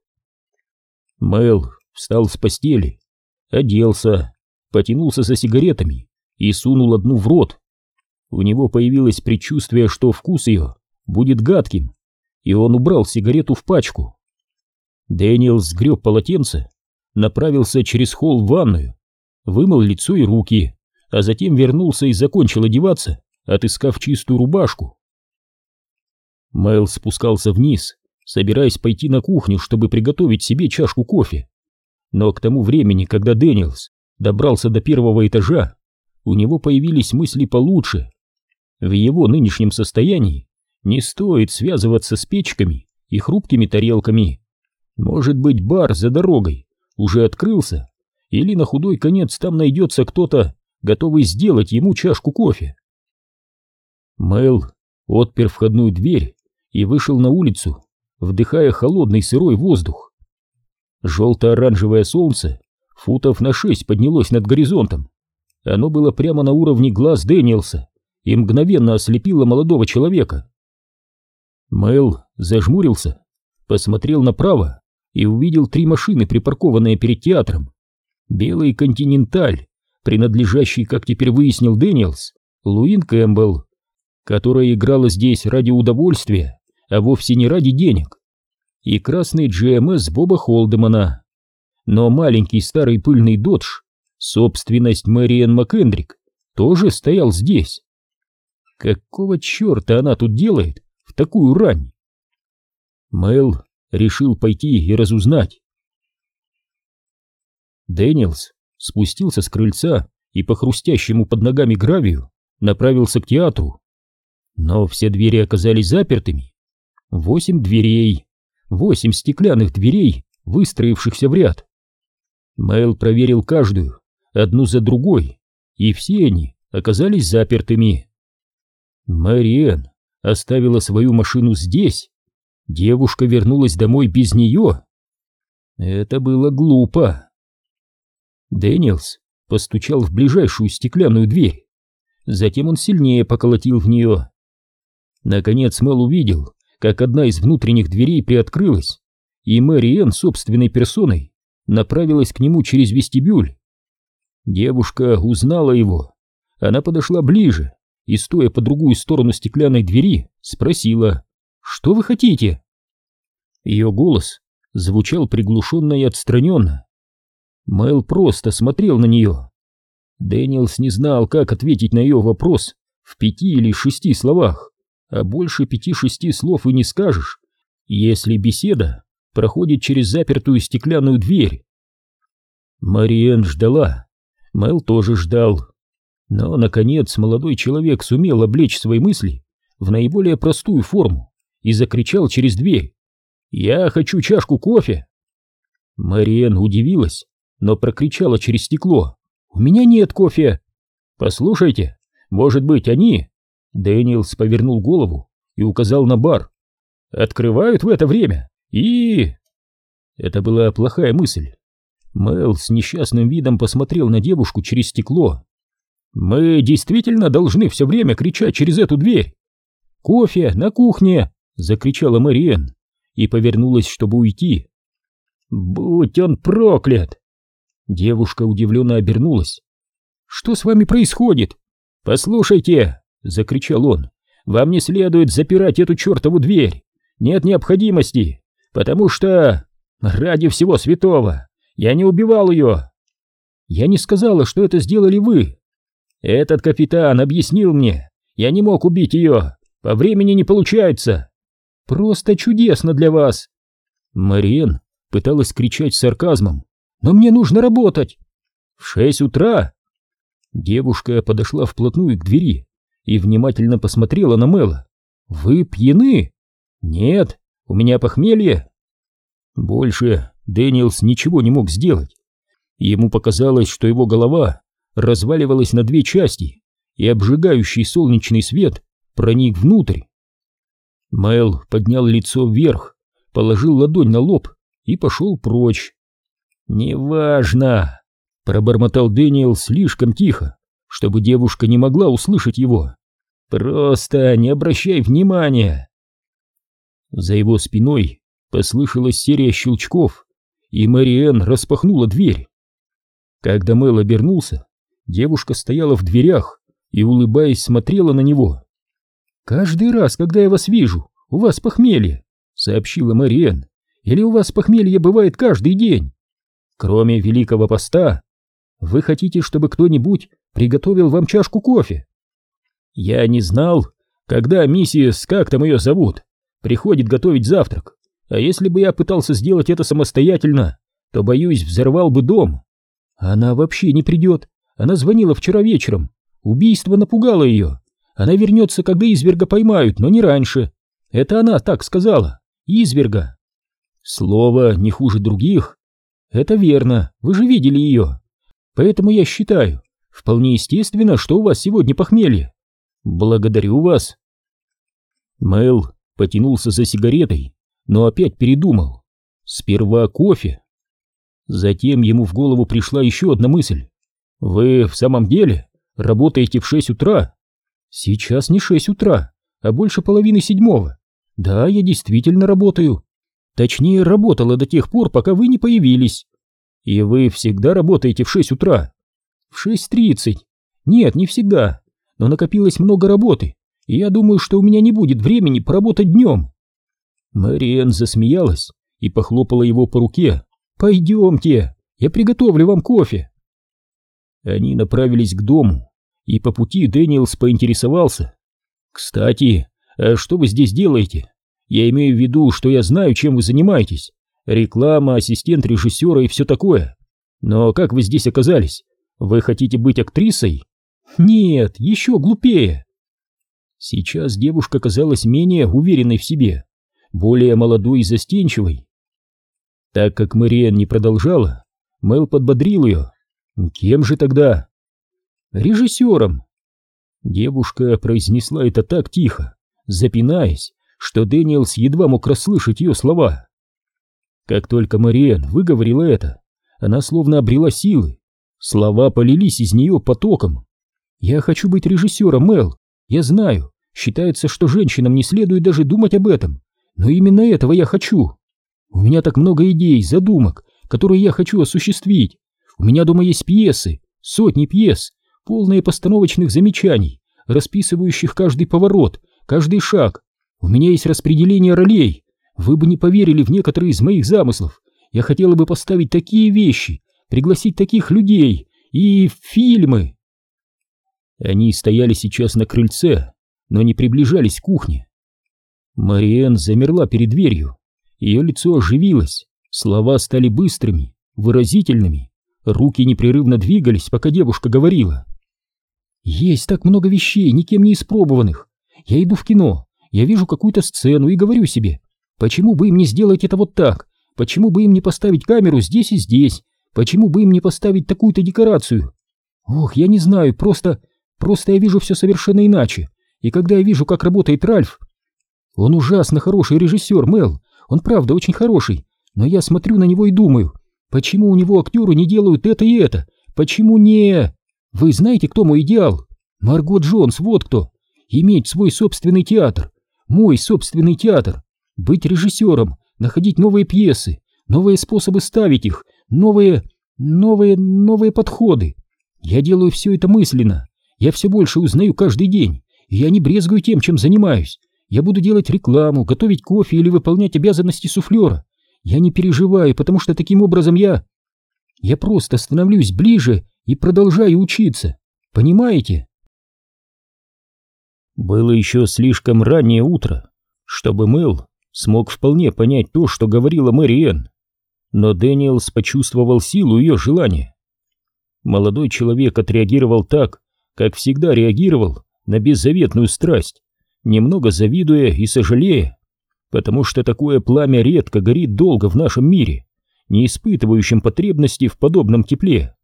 Мэл встал с постели, оделся, потянулся за сигаретами и сунул одну в рот. У него появилось предчувствие, что вкус ее будет гадким, и он убрал сигарету в пачку. Дэниел сгреб полотенце, направился через холл в ванную, вымыл лицо и руки, а затем вернулся и закончил одеваться, отыскав чистую рубашку. Мэл спускался вниз, собираясь пойти на кухню, чтобы приготовить себе чашку кофе. Но к тому времени, когда Дэниелс добрался до первого этажа, у него появились мысли получше. В его нынешнем состоянии не стоит связываться с печками и хрупкими тарелками. Может быть, бар за дорогой уже открылся, или на худой конец там найдется кто-то, готовый сделать ему чашку кофе. Мэл отпер входную дверь и вышел на улицу, вдыхая холодный сырой воздух. Желто-оранжевое солнце футов на шесть поднялось над горизонтом. Оно было прямо на уровне глаз Дэниелса и мгновенно ослепило молодого человека. Мэл зажмурился, посмотрел направо и увидел три машины, припаркованные перед театром. Белый «Континенталь», принадлежащий, как теперь выяснил Дэниелс, Луин Кэмпбелл, которая играла здесь ради удовольствия а вовсе не ради денег, и красный GMC Боба Холдемана. Но маленький старый пыльный додж, собственность Мэриэн МакЭндрик, тоже стоял здесь. Какого черта она тут делает в такую рань? Мэл решил пойти и разузнать. Дэниелс спустился с крыльца и по хрустящему под ногами гравию направился к театру. Но все двери оказались запертыми. Восемь дверей, восемь стеклянных дверей, выстроившихся в ряд. Мэл проверил каждую, одну за другой, и все они оказались запертыми. Мариэн оставила свою машину здесь. Девушка вернулась домой без нее. Это было глупо. Дэниелс постучал в ближайшую стеклянную дверь. Затем он сильнее поколотил в нее. Наконец Мэл увидел, как одна из внутренних дверей приоткрылась, и Мэри Энн собственной персоной направилась к нему через вестибюль. Девушка узнала его. Она подошла ближе и, стоя по другую сторону стеклянной двери, спросила «Что вы хотите?» Ее голос звучал приглушенно и отстраненно. Мэл просто смотрел на нее. Дэниелс не знал, как ответить на ее вопрос в пяти или шести словах, а больше пяти-шести слов и не скажешь, если беседа проходит через запертую стеклянную дверь. Мариэн ждала, Мэл тоже ждал. Но, наконец, молодой человек сумел облечь свои мысли в наиболее простую форму и закричал через дверь. «Я хочу чашку кофе!» Мариэн удивилась, но прокричала через стекло. «У меня нет кофе!» «Послушайте, может быть, они...» Дэниелс повернул голову и указал на бар. «Открывают в это время и...» Это была плохая мысль. Мэл с несчастным видом посмотрел на девушку через стекло. «Мы действительно должны все время кричать через эту дверь?» «Кофе на кухне!» — закричала Мэриэн и повернулась, чтобы уйти. «Будь он проклят!» Девушка удивленно обернулась. «Что с вами происходит?» «Послушайте!» — закричал он. «Вам не следует запирать эту чертову дверь! Нет необходимости, потому что... Ради всего святого! Я не убивал ее!» «Я не сказала, что это сделали вы!» «Этот капитан объяснил мне! Я не мог убить ее! По времени не получается!» «Просто чудесно для вас!» Мариен пыталась кричать сарказмом. «Но мне нужно работать!» «В шесть утра!» Девушка подошла вплотную к двери и внимательно посмотрела на Мэла. «Вы пьяны?» «Нет, у меня похмелье». Больше Дэниелс ничего не мог сделать. Ему показалось, что его голова разваливалась на две части, и обжигающий солнечный свет проник внутрь. Мэл поднял лицо вверх, положил ладонь на лоб и пошел прочь. «Неважно!» — пробормотал Дэниел слишком тихо, чтобы девушка не могла услышать его. «Просто не обращай внимания!» За его спиной послышалась серия щелчков, и Мэриэн распахнула дверь. Когда Мэл обернулся, девушка стояла в дверях и, улыбаясь, смотрела на него. «Каждый раз, когда я вас вижу, у вас похмелье», — сообщила Мэриэн. «Или у вас похмелье бывает каждый день? Кроме Великого Поста, вы хотите, чтобы кто-нибудь приготовил вам чашку кофе?» «Я не знал, когда миссис, как там ее зовут, приходит готовить завтрак. А если бы я пытался сделать это самостоятельно, то, боюсь, взорвал бы дом. Она вообще не придет. Она звонила вчера вечером. Убийство напугало ее. Она вернется, когда изверга поймают, но не раньше. Это она так сказала. Изверга. Слово не хуже других. Это верно, вы же видели ее. Поэтому я считаю, вполне естественно, что у вас сегодня похмелье. Благодарю вас. Мэл потянулся за сигаретой, но опять передумал. Сперва кофе. Затем ему в голову пришла еще одна мысль. «Вы в самом деле работаете в шесть утра?» «Сейчас не шесть утра, а больше половины седьмого. Да, я действительно работаю. Точнее, работала до тех пор, пока вы не появились. И вы всегда работаете в шесть утра?» «В шесть тридцать. Нет, не всегда. Но накопилось много работы, и я думаю, что у меня не будет времени поработать днем. Мэриэн засмеялась и похлопала его по руке. «Пойдемте, я приготовлю вам кофе». Они направились к дому, и по пути Дэниелс поинтересовался. «Кстати, а что вы здесь делаете? Я имею в виду, что я знаю, чем вы занимаетесь. Реклама, ассистент режиссера и все такое. Но как вы здесь оказались? Вы хотите быть актрисой? Нет, еще глупее. Сейчас девушка казалась менее уверенной в себе, более молодой и застенчивой. Так как Мэриэн не продолжала, Мэл подбодрил ее. Кем же тогда? Режиссером. Девушка произнесла это так тихо, запинаясь, что Дэниелс едва мог расслышать ее слова. Как только Мариэн выговорила это, она словно обрела силы. Слова полились из нее потоком. «Я хочу быть режиссером, Мэл. Я знаю. Считается, что женщинам не следует даже думать об этом. Но именно этого я хочу. У меня так много идей, задумок, которые я хочу осуществить. У меня дома есть пьесы, сотни пьес, полные постановочных замечаний, расписывающих каждый поворот, каждый шаг. У меня есть распределение ролей. Вы бы не поверили в некоторые из моих замыслов. Я хотела бы поставить такие вещи, пригласить таких людей и фильмы. Они стояли сейчас на крыльце, но не приближались к кухне. Мариэн замерла перед дверью. Ее лицо оживилось, слова стали быстрыми, выразительными. Руки непрерывно двигались, пока девушка говорила. «Есть так много вещей, никем не испробованных. Я иду в кино, я вижу какую-то сцену и говорю себе, почему бы им не сделать это вот так? Почему бы им не поставить камеру здесь и здесь? Почему бы им не поставить такую-то декорацию? Ох, я не знаю, просто... Просто я вижу все совершенно иначе. И когда я вижу, как работает Ральф... Он ужасно хороший режиссер, Мел. Он правда очень хороший. Но я смотрю на него и думаю, почему у него актеры не делают это и это? Почему не... Вы знаете, кто мой идеал? Марго Джонс, вот кто. Иметь свой собственный театр. Мой собственный театр. Быть режиссером, находить новые пьесы, новые способы ставить их, новые... новые... новые подходы. Я делаю все это мысленно. Я все больше узнаю каждый день, и я не брезгую тем, чем занимаюсь. Я буду делать рекламу, готовить кофе или выполнять обязанности суфлера. Я не переживаю, потому что таким образом я... Я просто становлюсь ближе и продолжаю учиться. Понимаете? Было еще слишком раннее утро, чтобы Мэл смог вполне понять то, что говорила Мэри Но Дэниелс почувствовал силу ее желания. Молодой человек отреагировал так, как всегда реагировал на беззаветную страсть, немного завидуя и сожалея, потому что такое пламя редко горит долго в нашем мире, не испытывающем потребности в подобном тепле.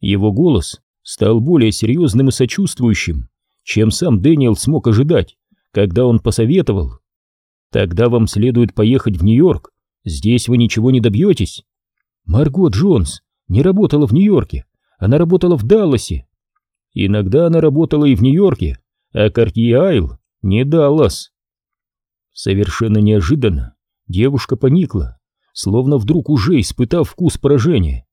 Его голос стал более серьезным и сочувствующим, чем сам Дэниел смог ожидать, когда он посоветовал. Тогда вам следует поехать в Нью-Йорк, здесь вы ничего не добьетесь. Марго Джонс не работала в Нью-Йорке, она работала в Далласе. Иногда она работала и в Нью-Йорке, а Картье Айл не Даллас. Совершенно неожиданно девушка поникла, словно вдруг уже испытав вкус поражения.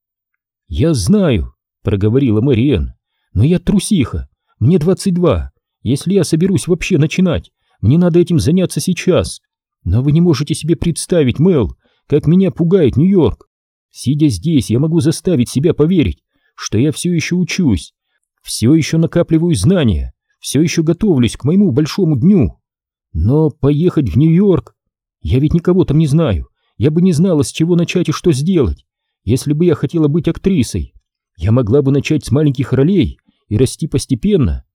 «Я знаю», — проговорила Мариен, — «но я трусиха, мне 22. Если я соберусь вообще начинать, мне надо этим заняться сейчас. Но вы не можете себе представить, Мэл, как меня пугает Нью-Йорк. Сидя здесь, я могу заставить себя поверить, что я все еще учусь, все еще накапливаю знания, все еще готовлюсь к моему большому дню. Но поехать в Нью-Йорк... Я ведь никого там не знаю. Я бы не знала, с чего начать и что сделать. Если бы я хотела быть актрисой, я могла бы начать с маленьких ролей и расти постепенно.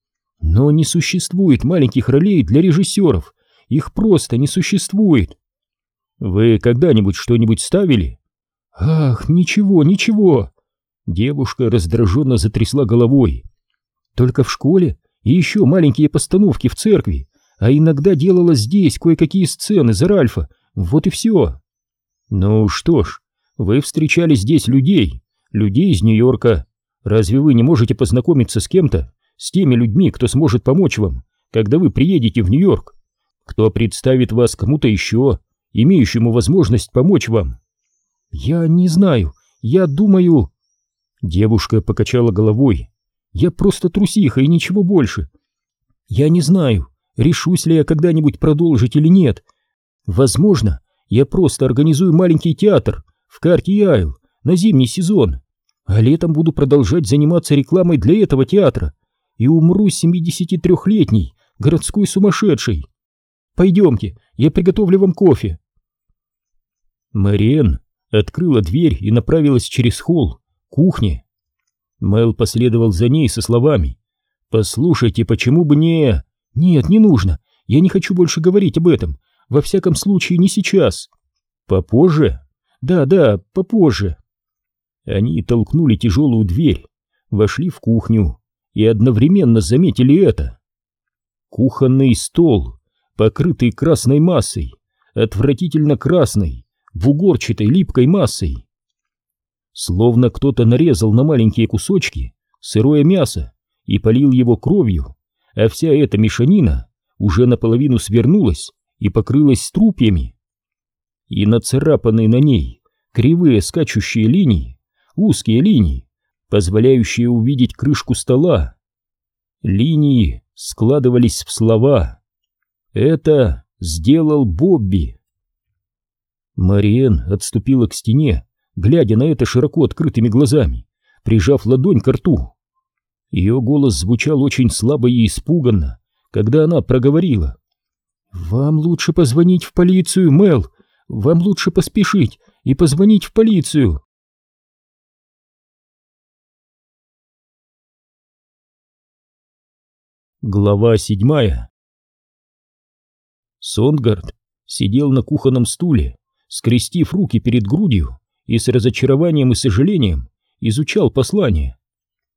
Но не существует маленьких ролей для режиссеров, их просто не существует. Вы когда-нибудь что-нибудь ставили? Ах, ничего, ничего. Девушка раздраженно затрясла головой. Только в школе и еще маленькие постановки в церкви, а иногда делала здесь кое-какие сцены за Ральфа, вот и все. Ну что ж, вы встречали здесь людей, людей из Нью-Йорка, Разве вы не можете познакомиться с кем-то, с теми людьми, кто сможет помочь вам, когда вы приедете в Нью-Йорк? Кто представит вас кому-то еще, имеющему возможность помочь вам? Я не знаю, я думаю... Девушка покачала головой. Я просто трусиха и ничего больше. Я не знаю, решусь ли я когда-нибудь продолжить или нет. Возможно, я просто организую маленький театр в карте Айл на зимний сезон а летом буду продолжать заниматься рекламой для этого театра и умру 73-летней городской сумасшедшей. Пойдемте, я приготовлю вам кофе. Мэриэн открыла дверь и направилась через холл, к кухне. Мэл последовал за ней со словами «Послушайте, почему бы не...» «Нет, не нужно. Я не хочу больше говорить об этом. Во всяком случае, не сейчас. Попозже? Да, да, попозже». Они толкнули тяжелую дверь, вошли в кухню и одновременно заметили это. Кухонный стол, покрытый красной массой, отвратительно красной, бугорчатой липкой массой. Словно кто-то нарезал на маленькие кусочки сырое мясо и полил его кровью, а вся эта мешанина уже наполовину свернулась и покрылась струпьями. И нацарапанные на ней кривые скачущие линии, узкие линии, позволяющие увидеть крышку стола. Линии складывались в слова. Это сделал Бобби. Мариен отступила к стене, глядя на это широко открытыми глазами, прижав ладонь к рту. Ее голос звучал очень слабо и испуганно, когда она проговорила. «Вам лучше позвонить в полицию, Мел. Вам лучше поспешить и позвонить в полицию». Глава седьмая Сонгард сидел на кухонном стуле, скрестив руки перед грудью и с разочарованием и сожалением изучал послание.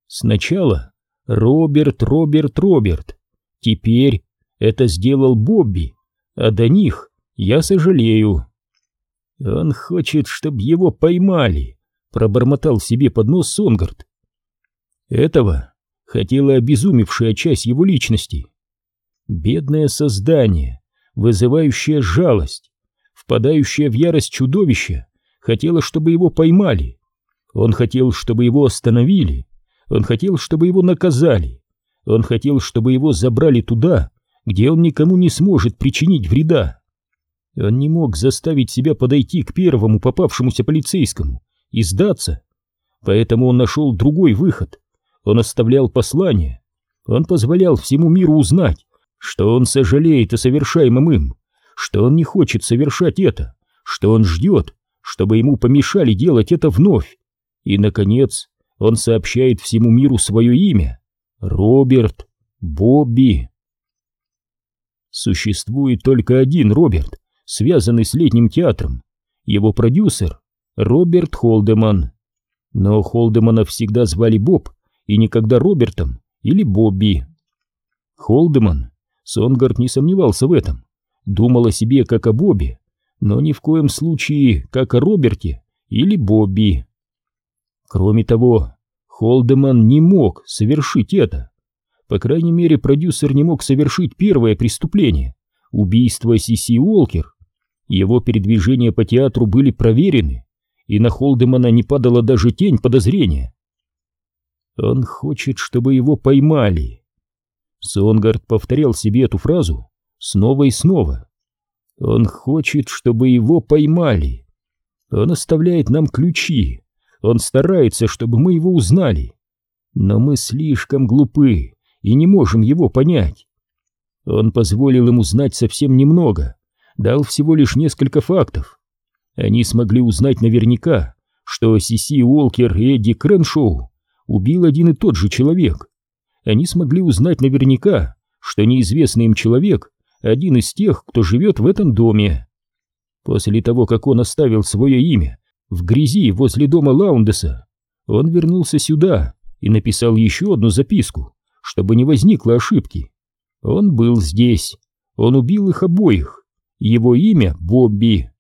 Сначала Роберт, Роберт, Роберт. Теперь это сделал Бобби, а до них я сожалею. Он хочет, чтобы его поймали, пробормотал себе под нос Сонгард. Этого хотела обезумевшая часть его личности. Бедное создание, вызывающее жалость, впадающее в ярость чудовище, хотела, чтобы его поймали. Он хотел, чтобы его остановили, он хотел, чтобы его наказали. Он хотел, чтобы его забрали туда, где он никому не сможет причинить вреда. Он не мог заставить себя подойти к первому попавшемуся полицейскому и сдаться. Поэтому он нашел другой выход. Он оставлял послание. Он позволял всему миру узнать, что он сожалеет о совершаемом им, что он не хочет совершать это, что он ждет, чтобы ему помешали делать это вновь. И, наконец, он сообщает всему миру свое имя — Роберт Бобби. Существует только один Роберт, связанный с летним театром, его продюсер — Роберт Холдеман. Но Холдемана всегда звали Боб и никогда Робертом или Бобби. Холдеман, Сонгард не сомневался в этом, думал о себе как о Бобби, но ни в коем случае как о Роберте или Бобби. Кроме того, Холдеман не мог совершить это. По крайней мере, продюсер не мог совершить первое преступление — убийство Сиси Уолкер. Его передвижения по театру были проверены, и на Холдемана не падала даже тень подозрения. Он хочет, чтобы его поймали. Сонгард повторял себе эту фразу снова и снова. Он хочет, чтобы его поймали. Он оставляет нам ключи, он старается, чтобы мы его узнали. Но мы слишком глупы и не можем его понять. Он позволил ему знать совсем немного, дал всего лишь несколько фактов. Они смогли узнать наверняка, что Сиси Уолкер и Эдди Креншоу убил один и тот же человек. Они смогли узнать наверняка, что неизвестный им человек — один из тех, кто живет в этом доме. После того, как он оставил свое имя в грязи возле дома Лаундеса, он вернулся сюда и написал еще одну записку, чтобы не возникло ошибки. Он был здесь, он убил их обоих, его имя Бобби.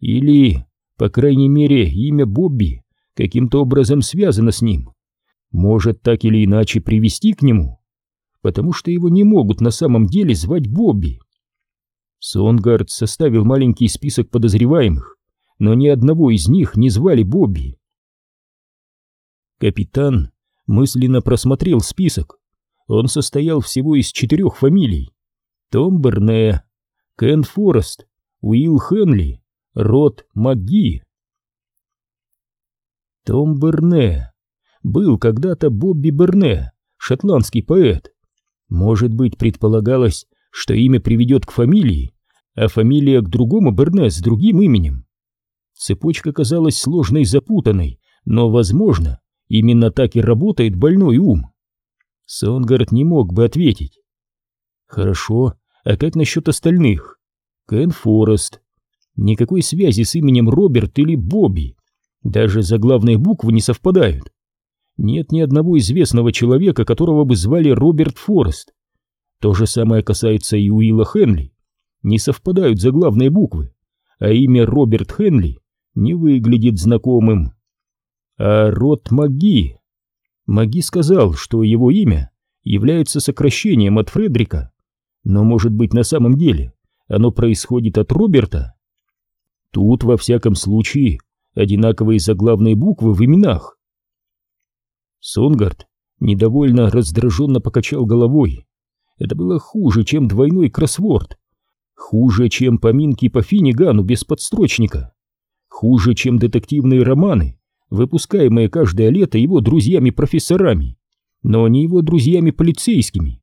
Или, по крайней мере, имя Бобби каким-то образом связано с ним, может так или иначе привести к нему, потому что его не могут на самом деле звать Бобби. Сонгард составил маленький список подозреваемых, но ни одного из них не звали Бобби. Капитан мысленно просмотрел список. Он состоял всего из четырех фамилий. Том Берне, Кен Форест, Уилл Хенли, Рот МакГи. Том Берне. Был когда-то Бобби Берне, шотландский поэт. Может быть, предполагалось, что имя приведет к фамилии, а фамилия к другому Берне с другим именем. Цепочка казалась сложной и запутанной, но, возможно, именно так и работает больной ум. Сонгард не мог бы ответить. Хорошо, а как насчет остальных? Кен Форест. Никакой связи с именем Роберт или Бобби. Даже заглавные буквы не совпадают. Нет ни одного известного человека, которого бы звали Роберт Форест. То же самое касается и Уилла Хенли. Не совпадают заглавные буквы, а имя Роберт Хенли не выглядит знакомым. А род Маги... Маги сказал, что его имя является сокращением от Фредрика, но, может быть, на самом деле оно происходит от Роберта? Тут, во всяком случае, одинаковые заглавные буквы в именах. Сонгард недовольно раздраженно покачал головой. Это было хуже, чем двойной кроссворд. Хуже, чем поминки по Финнигану без подстрочника. Хуже, чем детективные романы, выпускаемые каждое лето его друзьями-профессорами, но не его друзьями-полицейскими,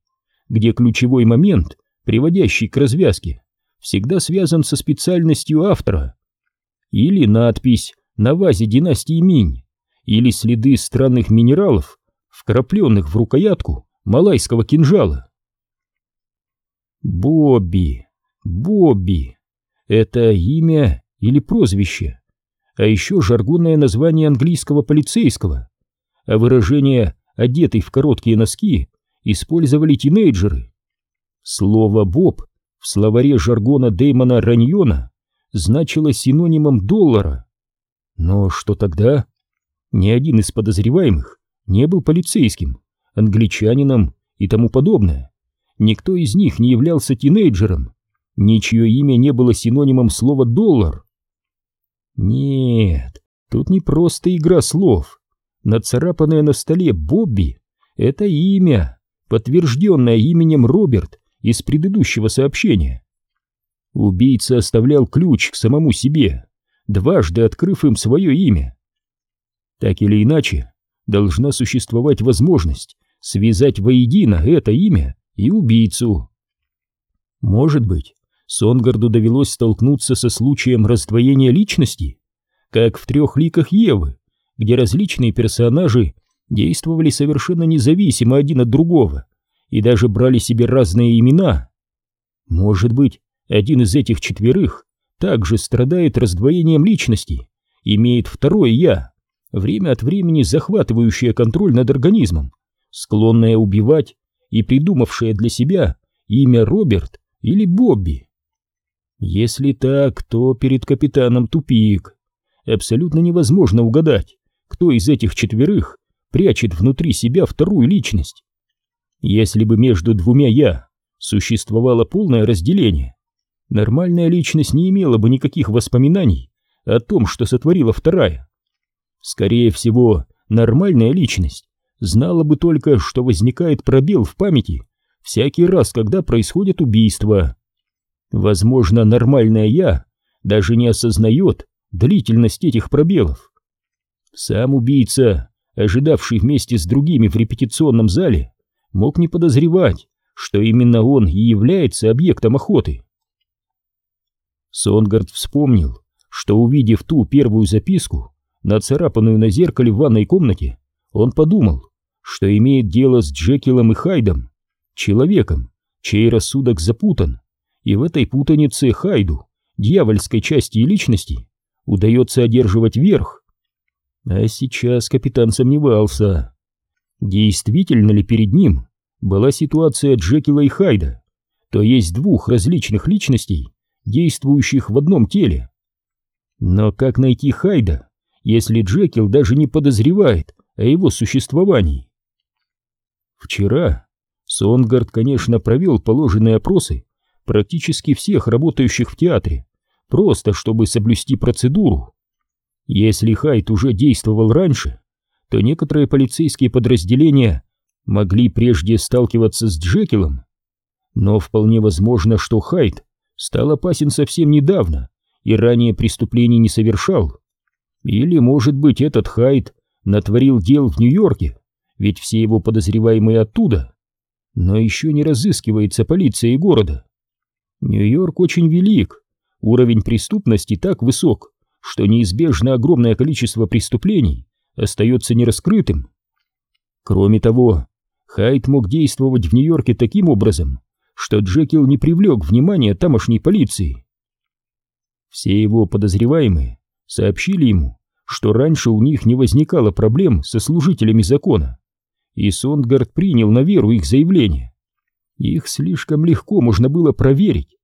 где ключевой момент, приводящий к развязке, всегда связан со специальностью автора. Или надпись на вазе династии Минь, или следы странных минералов, вкрапленных в рукоятку малайского кинжала. Бобби, Бобби, это имя или прозвище? а еще жаргонное название английского полицейского, а выражение «одетый в короткие носки» использовали тинейджеры. Слово «боб» в словаре жаргона Дэймона Раньона значило синонимом доллара. Но что тогда? Ни один из подозреваемых не был полицейским, англичанином и тому подобное. Никто из них не являлся тинейджером, ничье имя не было синонимом слова «доллар». Нет, тут не просто игра слов. Нацарапанное на столе Бобби — это имя, подтвержденное именем Роберт из предыдущего сообщения. Убийца оставлял ключ к самому себе, дважды открыв им свое имя. Так или иначе, должна существовать возможность связать воедино это имя и убийцу. Может быть, Сонгарду довелось столкнуться со случаем раздвоения личности, как в трех ликах Евы, где различные персонажи действовали совершенно независимо один от другого и даже брали себе разные имена. Может быть, один из этих четверых также страдает раздвоением личности, имеет второе «я», время от времени захватывающее контроль над организмом, склонное убивать и придумавшее для себя имя Роберт или Бобби. Если так, то перед капитаном тупик. Абсолютно невозможно угадать, кто из этих четверых прячет внутри себя вторую личность. Если бы между двумя «я» существовало полное разделение, нормальная личность не имела бы никаких воспоминаний о том, что сотворила вторая. Скорее всего, нормальная личность знала бы только, что возникает пробел в памяти всякий раз, когда происходит убийство. Возможно, нормальное «я» даже не осознает длительность этих пробелов. Сам убийца, ожидавший вместе с другими в репетиционном зале, мог не подозревать, что именно он и является объектом охоты. Сонгард вспомнил, что увидев ту первую записку, нацарапанную на зеркале в ванной комнате, он подумал, что имеет дело с Джекилом и Хайдом, человеком, чей рассудок запутан, и в этой путанице Хайду, дьявольской части личности, удается одерживать верх. А сейчас капитан сомневался, действительно ли перед ним была ситуация Джекила и Хайда, то есть двух различных личностей, действующих в одном теле. Но как найти Хайда, если Джекил даже не подозревает о его существовании? Вчера Сонгард, конечно, провел положенные опросы практически всех работающих в театре, просто чтобы соблюсти процедуру. Если Хайт уже действовал раньше, то некоторые полицейские подразделения могли прежде сталкиваться с Джекилом, но вполне возможно, что Хайт стал опасен совсем недавно и ранее преступлений не совершал. Или, может быть, этот Хайт натворил дел в Нью-Йорке, ведь все его подозреваемые оттуда. Но еще не разыскивается полиция города. Нью-Йорк очень велик, уровень преступности так высок, что неизбежно огромное количество преступлений остается нераскрытым. Кроме того, Хайт мог действовать в Нью-Йорке таким образом, что Джекил не привлек внимания тамошней полиции. Все его подозреваемые сообщили ему, что раньше у них не возникало проблем со служителями закона, и Сондгард принял на веру их заявление. Их слишком легко можно было проверить.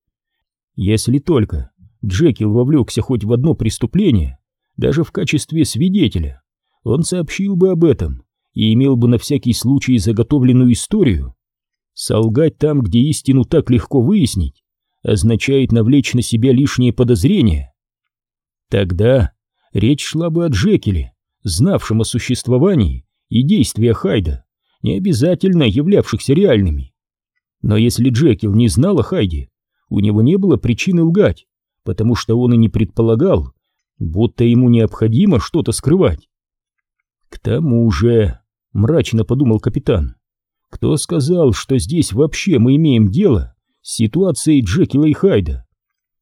Если только Джекил вовлекся хоть в одно преступление, даже в качестве свидетеля, он сообщил бы об этом и имел бы на всякий случай заготовленную историю. Солгать там, где истину так легко выяснить, означает навлечь на себя лишние подозрения. Тогда речь шла бы о Джекеле, знавшем о существовании и действиях Хайда, не обязательно являвшихся реальными. Но если Джекил не знал о Хайде, у него не было причины лгать, потому что он и не предполагал, будто ему необходимо что-то скрывать. К тому же, мрачно подумал капитан, кто сказал, что здесь вообще мы имеем дело с ситуацией Джекила и Хайда?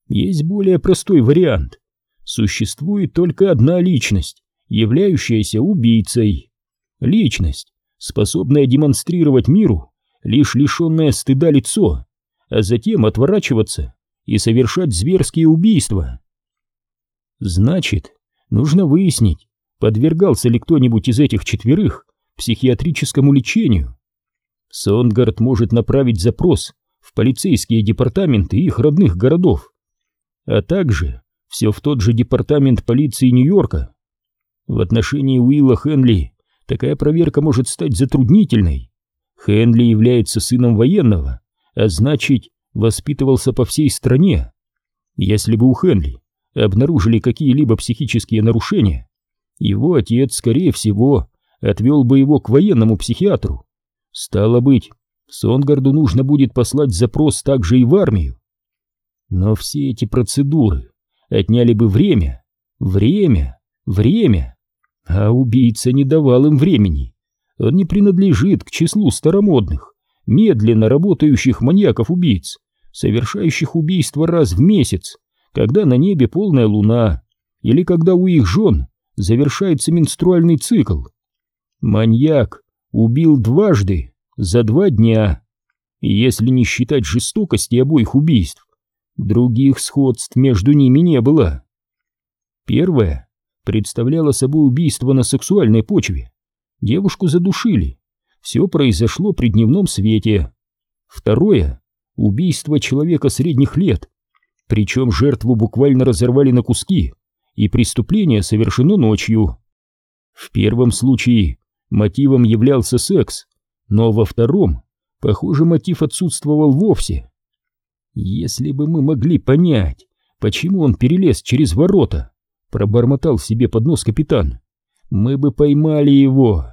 Есть более простой вариант. Существует только одна личность, являющаяся убийцей. Личность, способная демонстрировать миру лишь лишенное стыда лицо, а затем отворачиваться и совершать зверские убийства. Значит, нужно выяснить, подвергался ли кто-нибудь из этих четверых психиатрическому лечению. Сонгард может направить запрос в полицейские департаменты их родных городов, а также все в тот же департамент полиции Нью-Йорка. В отношении Уилла Хенли такая проверка может стать затруднительной. Хенли является сыном военного, а значит, воспитывался по всей стране. Если бы у Хенли обнаружили какие-либо психические нарушения, его отец, скорее всего, отвел бы его к военному психиатру. Стало быть, Сонгарду нужно будет послать запрос также и в армию. Но все эти процедуры отняли бы время, время, время, а убийца не давал им времени. Он не принадлежит к числу старомодных, медленно работающих маньяков-убийц, совершающих убийства раз в месяц, когда на небе полная луна, или когда у их жен завершается менструальный цикл. Маньяк убил дважды за два дня, если не считать жестокости обоих убийств, других сходств между ними не было. Первое представляло собой убийство на сексуальной почве. Девушку задушили. Все произошло при дневном свете. Второе убийство человека средних лет, причем жертву буквально разорвали на куски, и преступление совершено ночью. В первом случае мотивом являлся секс, но во втором, похоже, мотив отсутствовал вовсе. Если бы мы могли понять, почему он перелез через ворота, пробормотал себе под нос капитан, мы бы поймали его.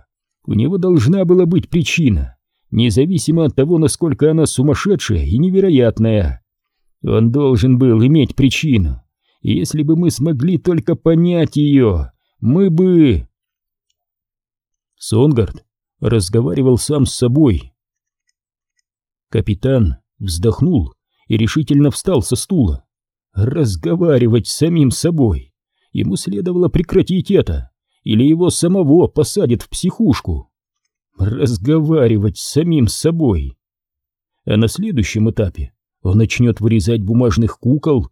У него должна была быть причина независимо от того, насколько она сумасшедшая и невероятная. Он должен был иметь причину, если бы мы смогли только понять ее, мы бы... Сонгард разговаривал сам с собой. Капитан вздохнул и решительно встал со стула. Разговаривать с самим собой. Ему следовало прекратить это, или его самого посадят в психушку разговаривать с самим собой. А на следующем этапе он начнет вырезать бумажных кукол.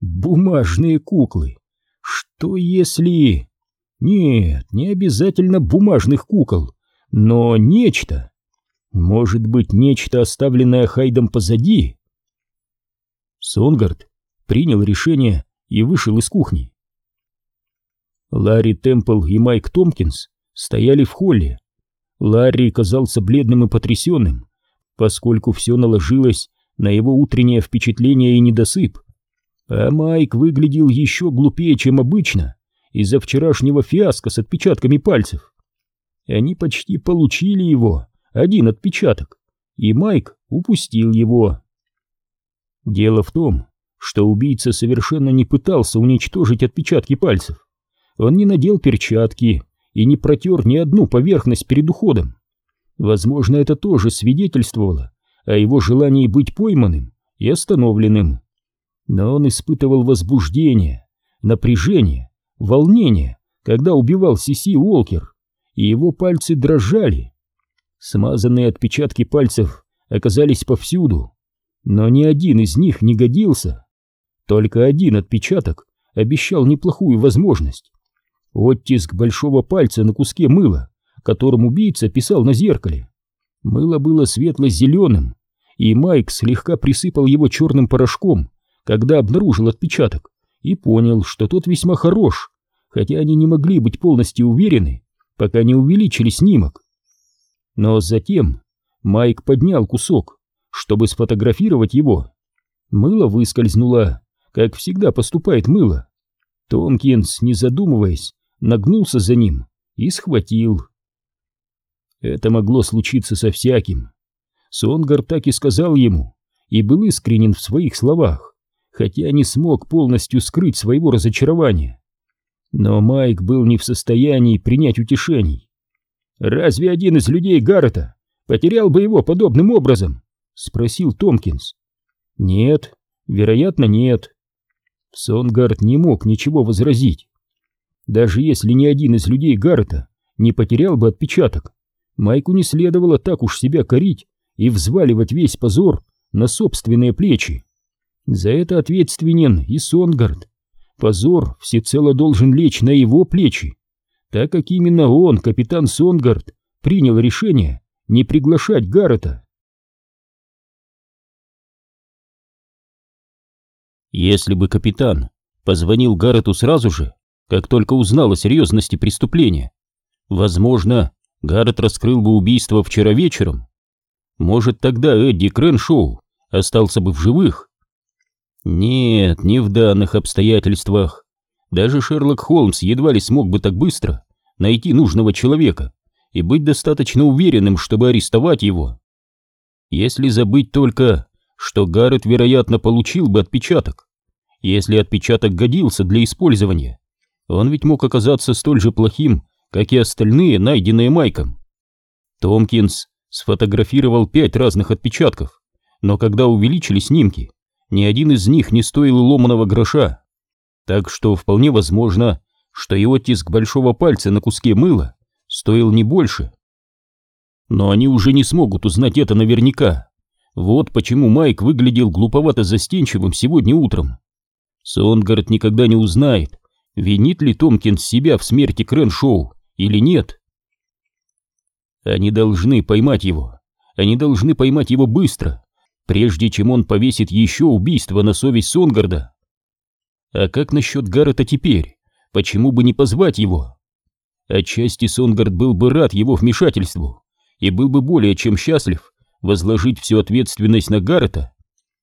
Бумажные куклы. Что если... Нет, не обязательно бумажных кукол, но нечто. Может быть, нечто, оставленное Хайдом позади? Сонгард принял решение и вышел из кухни. Ларри Темпл и Майк Томпкинс стояли в холле, Ларри казался бледным и потрясенным, поскольку все наложилось на его утреннее впечатление и недосып. А Майк выглядел еще глупее, чем обычно, из-за вчерашнего фиаско с отпечатками пальцев. Они почти получили его, один отпечаток, и Майк упустил его. Дело в том, что убийца совершенно не пытался уничтожить отпечатки пальцев. Он не надел перчатки, и не протер ни одну поверхность перед уходом. Возможно, это тоже свидетельствовало о его желании быть пойманным и остановленным. Но он испытывал возбуждение, напряжение, волнение, когда убивал Сиси Уолкер, и его пальцы дрожали. Смазанные отпечатки пальцев оказались повсюду, но ни один из них не годился. Только один отпечаток обещал неплохую возможность. Оттиск большого пальца на куске мыла, которым убийца писал на зеркале. Мыло было светло-зеленым, и Майк слегка присыпал его черным порошком, когда обнаружил отпечаток, и понял, что тот весьма хорош, хотя они не могли быть полностью уверены, пока не увеличили снимок. Но затем Майк поднял кусок, чтобы сфотографировать его. Мыло выскользнуло, как всегда поступает мыло. Томкинс, не задумываясь, нагнулся за ним и схватил. Это могло случиться со всяким. Сонгар так и сказал ему, и был искренен в своих словах, хотя не смог полностью скрыть своего разочарования. Но Майк был не в состоянии принять утешений. «Разве один из людей Гаррета потерял бы его подобным образом?» — спросил Томпкинс. «Нет, вероятно, нет». Сонгард не мог ничего возразить. Даже если ни один из людей Гаррета не потерял бы отпечаток, Майку не следовало так уж себя корить и взваливать весь позор на собственные плечи. За это ответственен и Сонгард. Позор всецело должен лечь на его плечи, так как именно он, капитан Сонгард, принял решение не приглашать Гаррета. Если бы капитан позвонил Гаррету сразу же, как только узнал о серьезности преступления, возможно, Гаррет раскрыл бы убийство вчера вечером. Может, тогда Эдди Креншоу остался бы в живых. Нет, не в данных обстоятельствах. Даже Шерлок Холмс едва ли смог бы так быстро найти нужного человека и быть достаточно уверенным, чтобы арестовать его. Если забыть только, что Гаррет, вероятно, получил бы отпечаток. Если отпечаток годился для использования, он ведь мог оказаться столь же плохим, как и остальные, найденные Майком. Томпкинс сфотографировал пять разных отпечатков, но когда увеличили снимки, ни один из них не стоил ломаного гроша. Так что вполне возможно, что его тиск большого пальца на куске мыла стоил не больше. Но они уже не смогут узнать это наверняка. Вот почему Майк выглядел глуповато застенчивым сегодня утром. Сонгард никогда не узнает, винит ли Томкинс себя в смерти Крэншоу или нет. Они должны поймать его. Они должны поймать его быстро, прежде чем он повесит еще убийство на совесть Сонгарда. А как насчет Гаррета теперь? Почему бы не позвать его? Отчасти Сонгард был бы рад его вмешательству и был бы более чем счастлив возложить всю ответственность на Гаррета.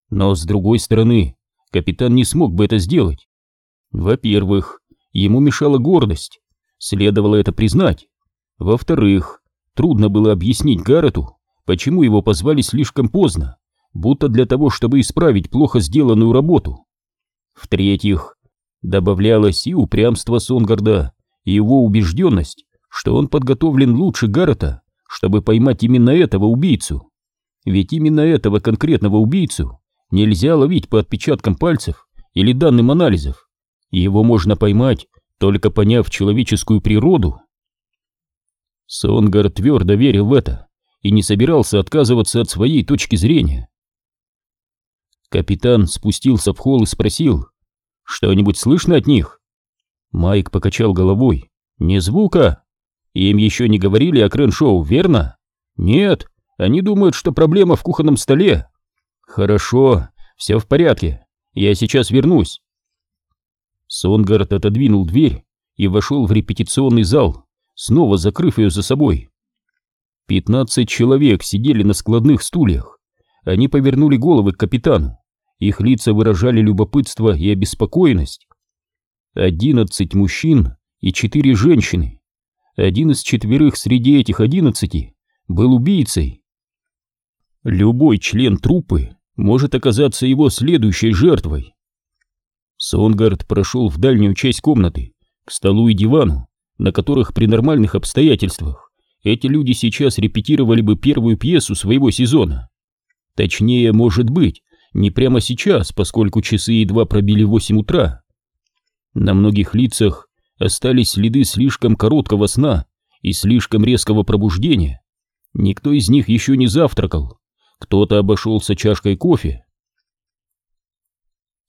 Но с другой стороны, капитан не смог бы это сделать. Во-первых, ему мешала гордость, следовало это признать. Во-вторых, трудно было объяснить Гаррету, почему его позвали слишком поздно, будто для того, чтобы исправить плохо сделанную работу. В-третьих, добавлялось и упрямство Сонгарда, и его убежденность, что он подготовлен лучше Гаррета, чтобы поймать именно этого убийцу. Ведь именно этого конкретного убийцу нельзя ловить по отпечаткам пальцев или данным анализов. Его можно поймать только поняв человеческую природу. Сонгар твердо верил в это и не собирался отказываться от своей точки зрения. Капитан спустился в холл и спросил, «Что-нибудь слышно от них?» Майк покачал головой. «Ни звука. Им еще не говорили о Креншоу, верно?» «Нет, они думают, что проблема в кухонном столе». «Хорошо, все в порядке. Я сейчас вернусь». Сонгард отодвинул дверь и вошел в репетиционный зал, снова закрыв ее за собой. Пятнадцать человек сидели на складных стульях. Они повернули головы к капитану. Их лица выражали любопытство и обеспокоенность. Одиннадцать мужчин и четыре женщины. Один из четверых среди этих одиннадцати был убийцей. Любой член труппы может оказаться его следующей жертвой. Сонгард прошел в дальнюю часть комнаты, к столу и дивану, на которых при нормальных обстоятельствах эти люди сейчас репетировали бы первую пьесу своего сезона. Точнее, может быть, не прямо сейчас, поскольку часы едва пробили восемь утра. На многих лицах остались следы слишком короткого сна и слишком резкого пробуждения. Никто из них еще не завтракал, кто-то обошелся чашкой кофе.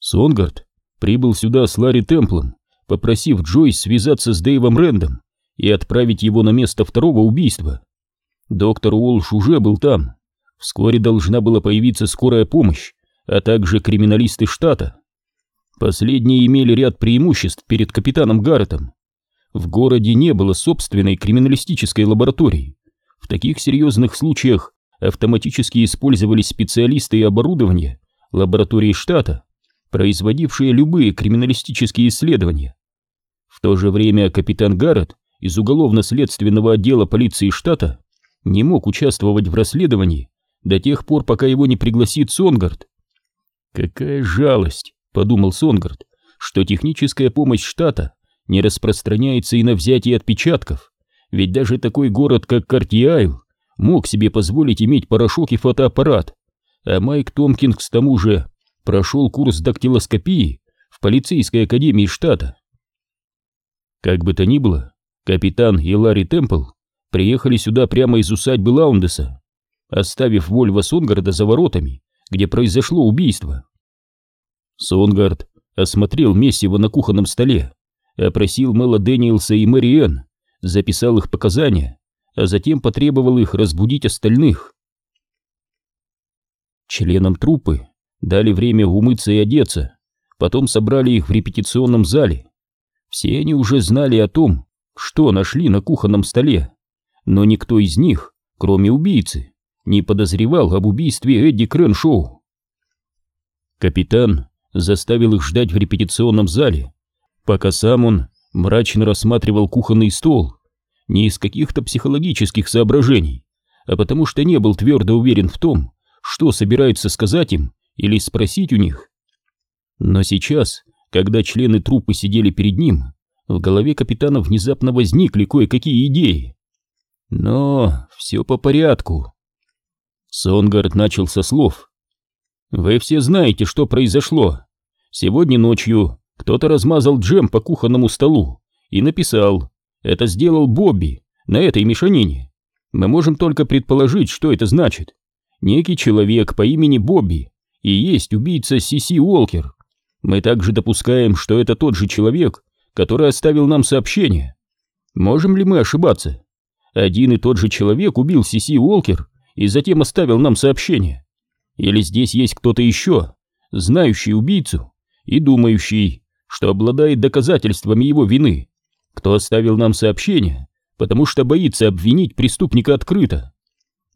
Сонгард прибыл сюда с Ларри Темплом, попросив Джойс связаться с Дэйвом Рэндом и отправить его на место второго убийства. Доктор Уолш уже был там. Вскоре должна была появиться скорая помощь, а также криминалисты штата. Последние имели ряд преимуществ перед капитаном Гарретом. В городе не было собственной криминалистической лаборатории. В таких серьезных случаях автоматически использовались специалисты и оборудование лаборатории штата, производившие любые криминалистические исследования. В то же время капитан Гаррет из уголовно-следственного отдела полиции штата не мог участвовать в расследовании до тех пор, пока его не пригласит Сонгард. Какая жалость! — подумал Сонгард, — что техническая помощь штата не распространяется и на взятие отпечатков, ведь даже такой город, как Картиайл, мог себе позволить иметь порошок и фотоаппарат, а Майк Томкинг к тому же прошел курс дактилоскопии в полицейской академии штата. Как бы то ни было, капитан и Ларри Темпл приехали сюда прямо из усадьбы Лаундеса, оставив Вольво Сонгарда за воротами, где произошло убийство. Сонгард осмотрел месиво на кухонном столе, опросил Мэла Дэниелса и Мэриэн, записал их показания, а затем потребовал их разбудить остальных. Членам труппы дали время умыться и одеться, потом собрали их в репетиционном зале. Все они уже знали о том, что нашли на кухонном столе, но никто из них, кроме убийцы, не подозревал об убийстве Эдди Креншоу. Капитан заставил их ждать в репетиционном зале, пока сам он мрачно рассматривал кухонный стол, не из каких-то психологических соображений, а потому что не был твердо уверен в том, что собирается сказать им или спросить у них. Но сейчас, когда члены труппы сидели перед ним, в голове капитана внезапно возникли кое-какие идеи. Но все по порядку. Сонгард начал со слов, вы все знаете, что произошло. Сегодня ночью кто-то размазал джем по кухонному столу и написал «Это сделал Бобби на этой мешанине». Мы можем только предположить, что это значит. Некий человек по имени Бобби и есть убийца Сиси Уолкер. Мы также допускаем, что это тот же человек, который оставил нам сообщение. Можем ли мы ошибаться? Один и тот же человек убил Сиси Уолкер и затем оставил нам сообщение. Или здесь есть кто-то еще, знающий убийцу и думающий, что обладает доказательствами его вины, кто оставил нам сообщение, потому что боится обвинить преступника открыто.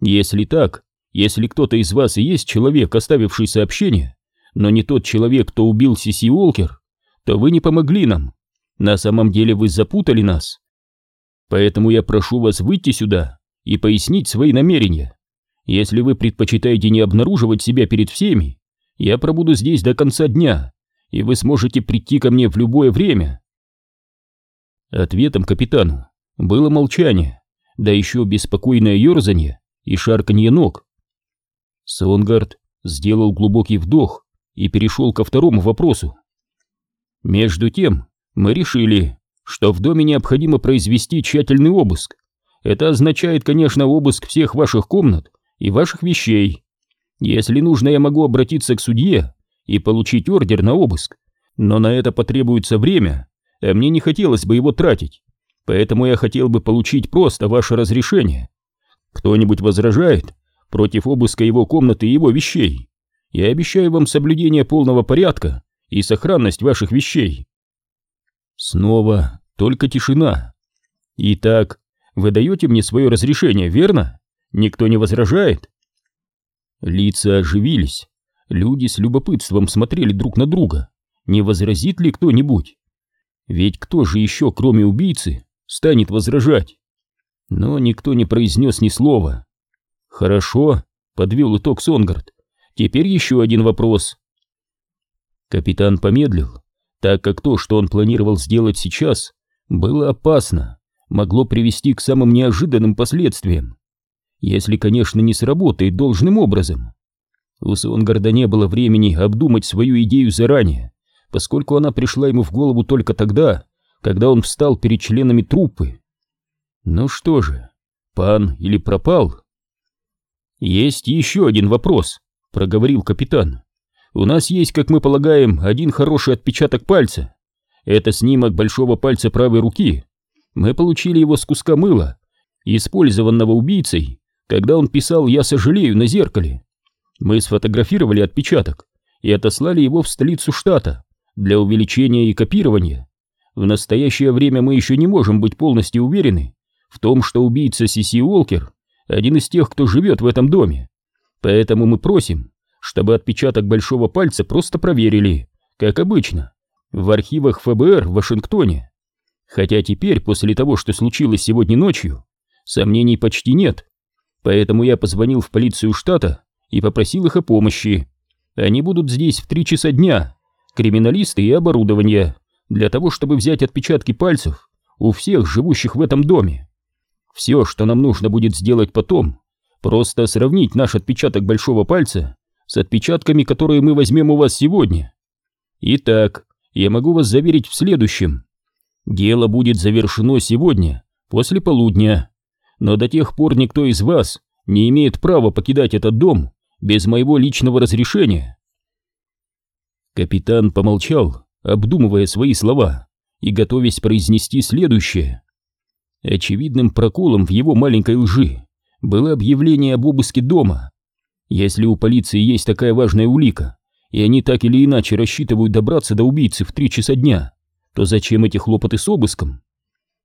Если так, если кто-то из вас и есть человек, оставивший сообщение, но не тот человек, кто убил Сиси Уолкер, то вы не помогли нам. На самом деле вы запутали нас. Поэтому я прошу вас выйти сюда и пояснить свои намерения. Если вы предпочитаете не обнаруживать себя перед всеми, я пробуду здесь до конца дня, и вы сможете прийти ко мне в любое время. Ответом капитану было молчание, да еще беспокойное ерзанье и шарканье ног. Сонгард сделал глубокий вдох и перешел ко второму вопросу. Между тем, мы решили, что в доме необходимо произвести тщательный обыск. Это означает, конечно, обыск всех ваших комнат и ваших вещей. Если нужно, я могу обратиться к судье и получить ордер на обыск, но на это потребуется время, а мне не хотелось бы его тратить, поэтому я хотел бы получить просто ваше разрешение. Кто-нибудь возражает против обыска его комнаты и его вещей? Я обещаю вам соблюдение полного порядка и сохранность ваших вещей. Снова только тишина. Итак, вы даете мне свое разрешение, верно? Никто не возражает? Лица оживились. Люди с любопытством смотрели друг на друга. Не возразит ли кто-нибудь? Ведь кто же еще, кроме убийцы, станет возражать? Но никто не произнес ни слова. Хорошо, подвел итог Сонгард. Теперь еще один вопрос. Капитан помедлил, так как то, что он планировал сделать сейчас, было опасно, могло привести к самым неожиданным последствиям если, конечно, не сработает должным образом. У Сонгарда не было времени обдумать свою идею заранее, поскольку она пришла ему в голову только тогда, когда он встал перед членами труппы. Ну что же, пан или пропал? Есть еще один вопрос, проговорил капитан. У нас есть, как мы полагаем, один хороший отпечаток пальца. Это снимок большого пальца правой руки. Мы получили его с куска мыла, использованного убийцей, когда он писал «Я сожалею» на зеркале. Мы сфотографировали отпечаток и отослали его в столицу штата для увеличения и копирования. В настоящее время мы еще не можем быть полностью уверены в том, что убийца Сиси Уолкер один из тех, кто живет в этом доме. Поэтому мы просим, чтобы отпечаток большого пальца просто проверили, как обычно, в архивах ФБР в Вашингтоне. Хотя теперь, после того, что случилось сегодня ночью, сомнений почти нет. Поэтому я позвонил в полицию штата и попросил их о помощи. Они будут здесь в три часа дня, криминалисты и оборудование, для того, чтобы взять отпечатки пальцев у всех живущих в этом доме. Все, что нам нужно будет сделать потом, просто сравнить наш отпечаток большого пальца с отпечатками, которые мы возьмем у вас сегодня. Итак, я могу вас заверить в следующем. Дело будет завершено сегодня, после полудня. Но до тех пор никто из вас не имеет права покидать этот дом без моего личного разрешения. Капитан помолчал, обдумывая свои слова и готовясь произнести следующее. Очевидным проколом в его маленькой лжи было объявление об обыске дома. Если у полиции есть такая важная улика, и они так или иначе рассчитывают добраться до убийцы в три часа дня, то зачем эти хлопоты с обыском?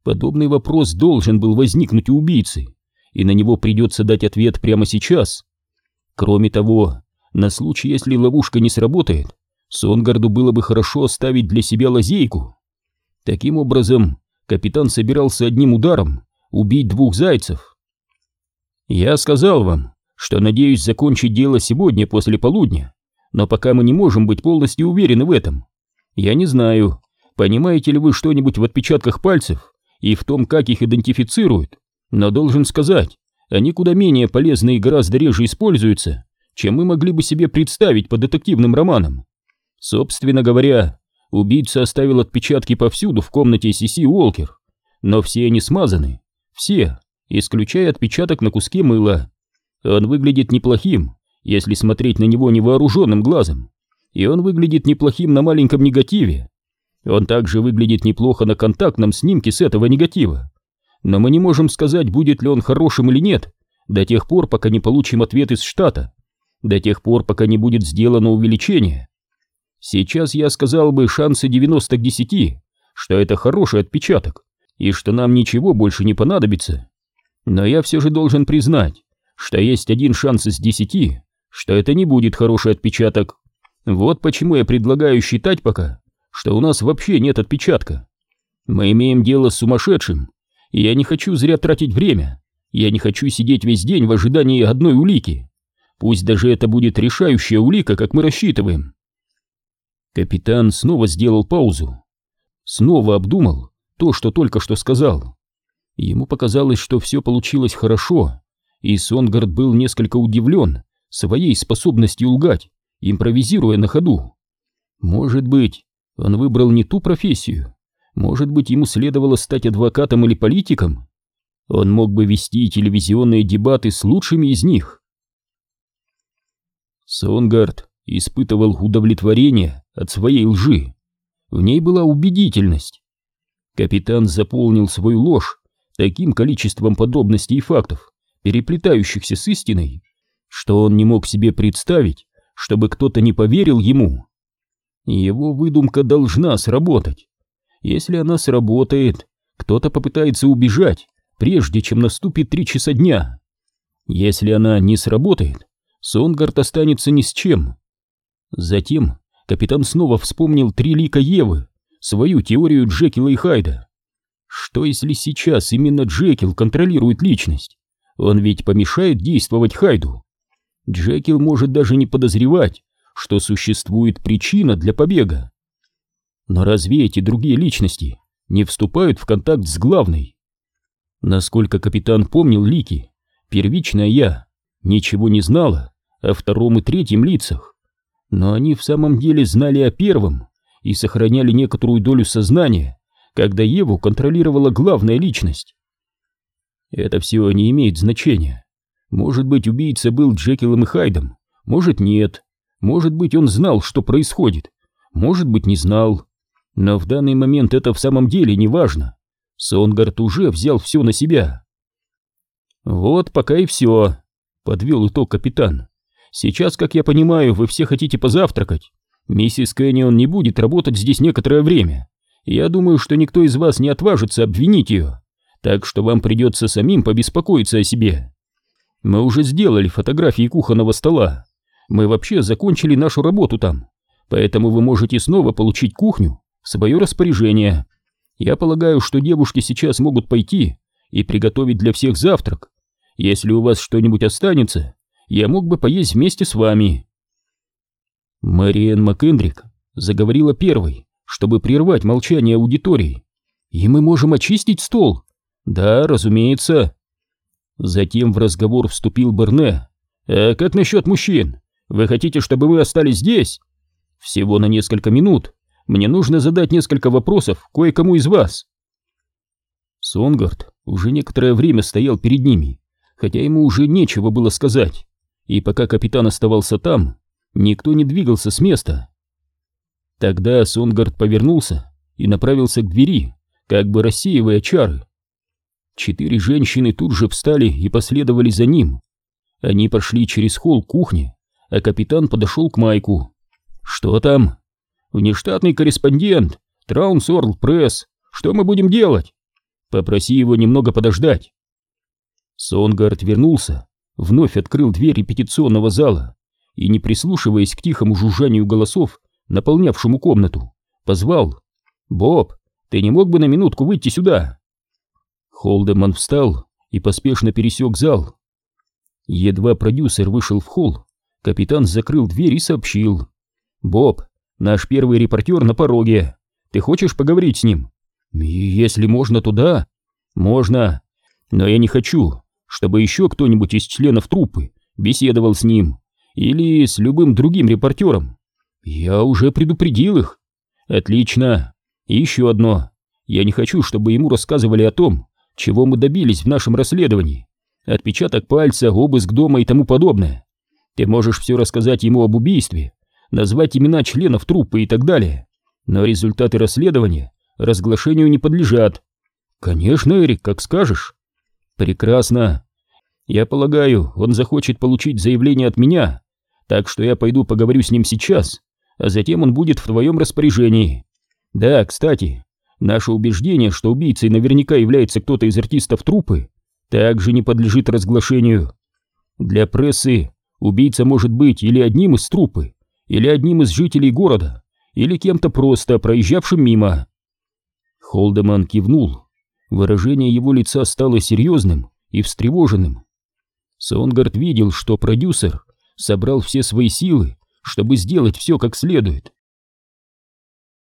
Подобный вопрос должен был возникнуть у убийцы, и на него придется дать ответ прямо сейчас. Кроме того, на случай, если ловушка не сработает, Сонгарду было бы хорошо оставить для себя лазейку. Таким образом, капитан собирался одним ударом убить двух зайцев. Я сказал вам, что надеюсь закончить дело сегодня после полудня, но пока мы не можем быть полностью уверены в этом. Я не знаю, понимаете ли вы что-нибудь в отпечатках пальцев и в том, как их идентифицируют, но должен сказать, они куда менее полезны и гораздо реже используются, чем мы могли бы себе представить по детективным романам. Собственно говоря, убийца оставил отпечатки повсюду в комнате Сиси Уолкер, но все они смазаны, все, исключая отпечаток на куске мыла. Он выглядит неплохим, если смотреть на него невооруженным глазом, и он выглядит неплохим на маленьком негативе. Он также выглядит неплохо на контактном снимке с этого негатива. Но мы не можем сказать, будет ли он хорошим или нет, до тех пор, пока не получим ответ из штата, до тех пор, пока не будет сделано увеличение. Сейчас я сказал бы шансы 90 к 10, что это хороший отпечаток, и что нам ничего больше не понадобится. Но я все же должен признать, что есть один шанс из 10, что это не будет хороший отпечаток. Вот почему я предлагаю считать пока, что у нас вообще нет отпечатка. Мы имеем дело с сумасшедшим, и я не хочу зря тратить время. Я не хочу сидеть весь день в ожидании одной улики. Пусть даже это будет решающая улика, как мы рассчитываем. Капитан снова сделал паузу. Снова обдумал то, что только что сказал. Ему показалось, что все получилось хорошо, и Сонгард был несколько удивлен своей способностью лгать, импровизируя на ходу. Может быть, он выбрал не ту профессию, может быть, ему следовало стать адвокатом или политиком? Он мог бы вести телевизионные дебаты с лучшими из них. Сонгард испытывал удовлетворение от своей лжи. В ней была убедительность. Капитан заполнил свою ложь таким количеством подробностей и фактов, переплетающихся с истиной, что он не мог себе представить, чтобы кто-то не поверил ему. Его выдумка должна сработать. Если она сработает, кто-то попытается убежать, прежде чем наступит три часа дня. Если она не сработает, Сонгард останется ни с чем. Затем капитан снова вспомнил три лика Евы, свою теорию Джекила и Хайда. Что если сейчас именно Джекил контролирует личность? Он ведь помешает действовать Хайду. Джекил может даже не подозревать, что существует причина для побега. Но разве эти другие личности не вступают в контакт с главной? Насколько капитан помнил лики, первичная я ничего не знала о втором и третьем лицах, но они в самом деле знали о первом и сохраняли некоторую долю сознания, когда Еву контролировала главная личность. Это все не имеет значения. Может быть, убийца был Джекилом и Хайдом, может нет, может быть, он знал, что происходит, может быть, не знал. Но в данный момент это в самом деле не важно. Сонгард уже взял все на себя. Вот пока и все, подвел итог капитан. Сейчас, как я понимаю, вы все хотите позавтракать. Миссис Кэннион не будет работать здесь некоторое время. Я думаю, что никто из вас не отважится обвинить ее, так что вам придется самим побеспокоиться о себе. Мы уже сделали фотографии кухонного стола. Мы вообще закончили нашу работу там, поэтому вы можете снова получить кухню в свое распоряжение. Я полагаю, что девушки сейчас могут пойти и приготовить для всех завтрак. Если у вас что-нибудь останется, я мог бы поесть вместе с вами. Мэриэн МакЭндрик заговорила первой, чтобы прервать молчание аудитории. «И мы можем очистить стол?» «Да, разумеется». Затем в разговор вступил Берне. «А как насчет мужчин? Вы хотите, чтобы мы остались здесь?» «Всего на несколько минут. Мне нужно задать несколько вопросов кое-кому из вас». Сонгард уже некоторое время стоял перед ними, хотя ему уже нечего было сказать, и пока капитан оставался там, Никто не двигался с места. Тогда Сонгард повернулся и направился к двери, как бы рассеивая чары. Четыре женщины тут же встали и последовали за ним. Они пошли через холл кухни, а капитан подошел к Майку. «Что там?» «Внештатный корреспондент, Траунс Орл Пресс. Что мы будем делать?» «Попроси его немного подождать». Сонгард вернулся, вновь открыл дверь репетиционного зала и, не прислушиваясь к тихому жужжанию голосов, наполнявшему комнату, позвал «Боб, ты не мог бы на минутку выйти сюда?» Холдеман встал и поспешно пересек зал. Едва продюсер вышел в холл, капитан закрыл дверь и сообщил «Боб, наш первый репортер на пороге. Ты хочешь поговорить с ним?» «Если можно, то да». «Можно, но я не хочу, чтобы еще кто-нибудь из членов труппы беседовал с ним или с любым другим репортером. Я уже предупредил их. Отлично. И еще одно. Я не хочу, чтобы ему рассказывали о том, чего мы добились в нашем расследовании. Отпечаток пальца, обыск дома и тому подобное. Ты можешь все рассказать ему об убийстве, назвать имена членов труппы и так далее. Но результаты расследования разглашению не подлежат. Конечно, Эрик, как скажешь. Прекрасно. Я полагаю, он захочет получить заявление от меня, так что я пойду поговорю с ним сейчас, а затем он будет в твоем распоряжении. Да, кстати, наше убеждение, что убийцей наверняка является кто-то из артистов труппы, также не подлежит разглашению. Для прессы убийца может быть или одним из труппы, или одним из жителей города, или кем-то просто проезжавшим мимо. Холдеман кивнул. Выражение его лица стало серьезным и встревоженным. Сонгард видел, что продюсер собрал все свои силы, чтобы сделать все как следует.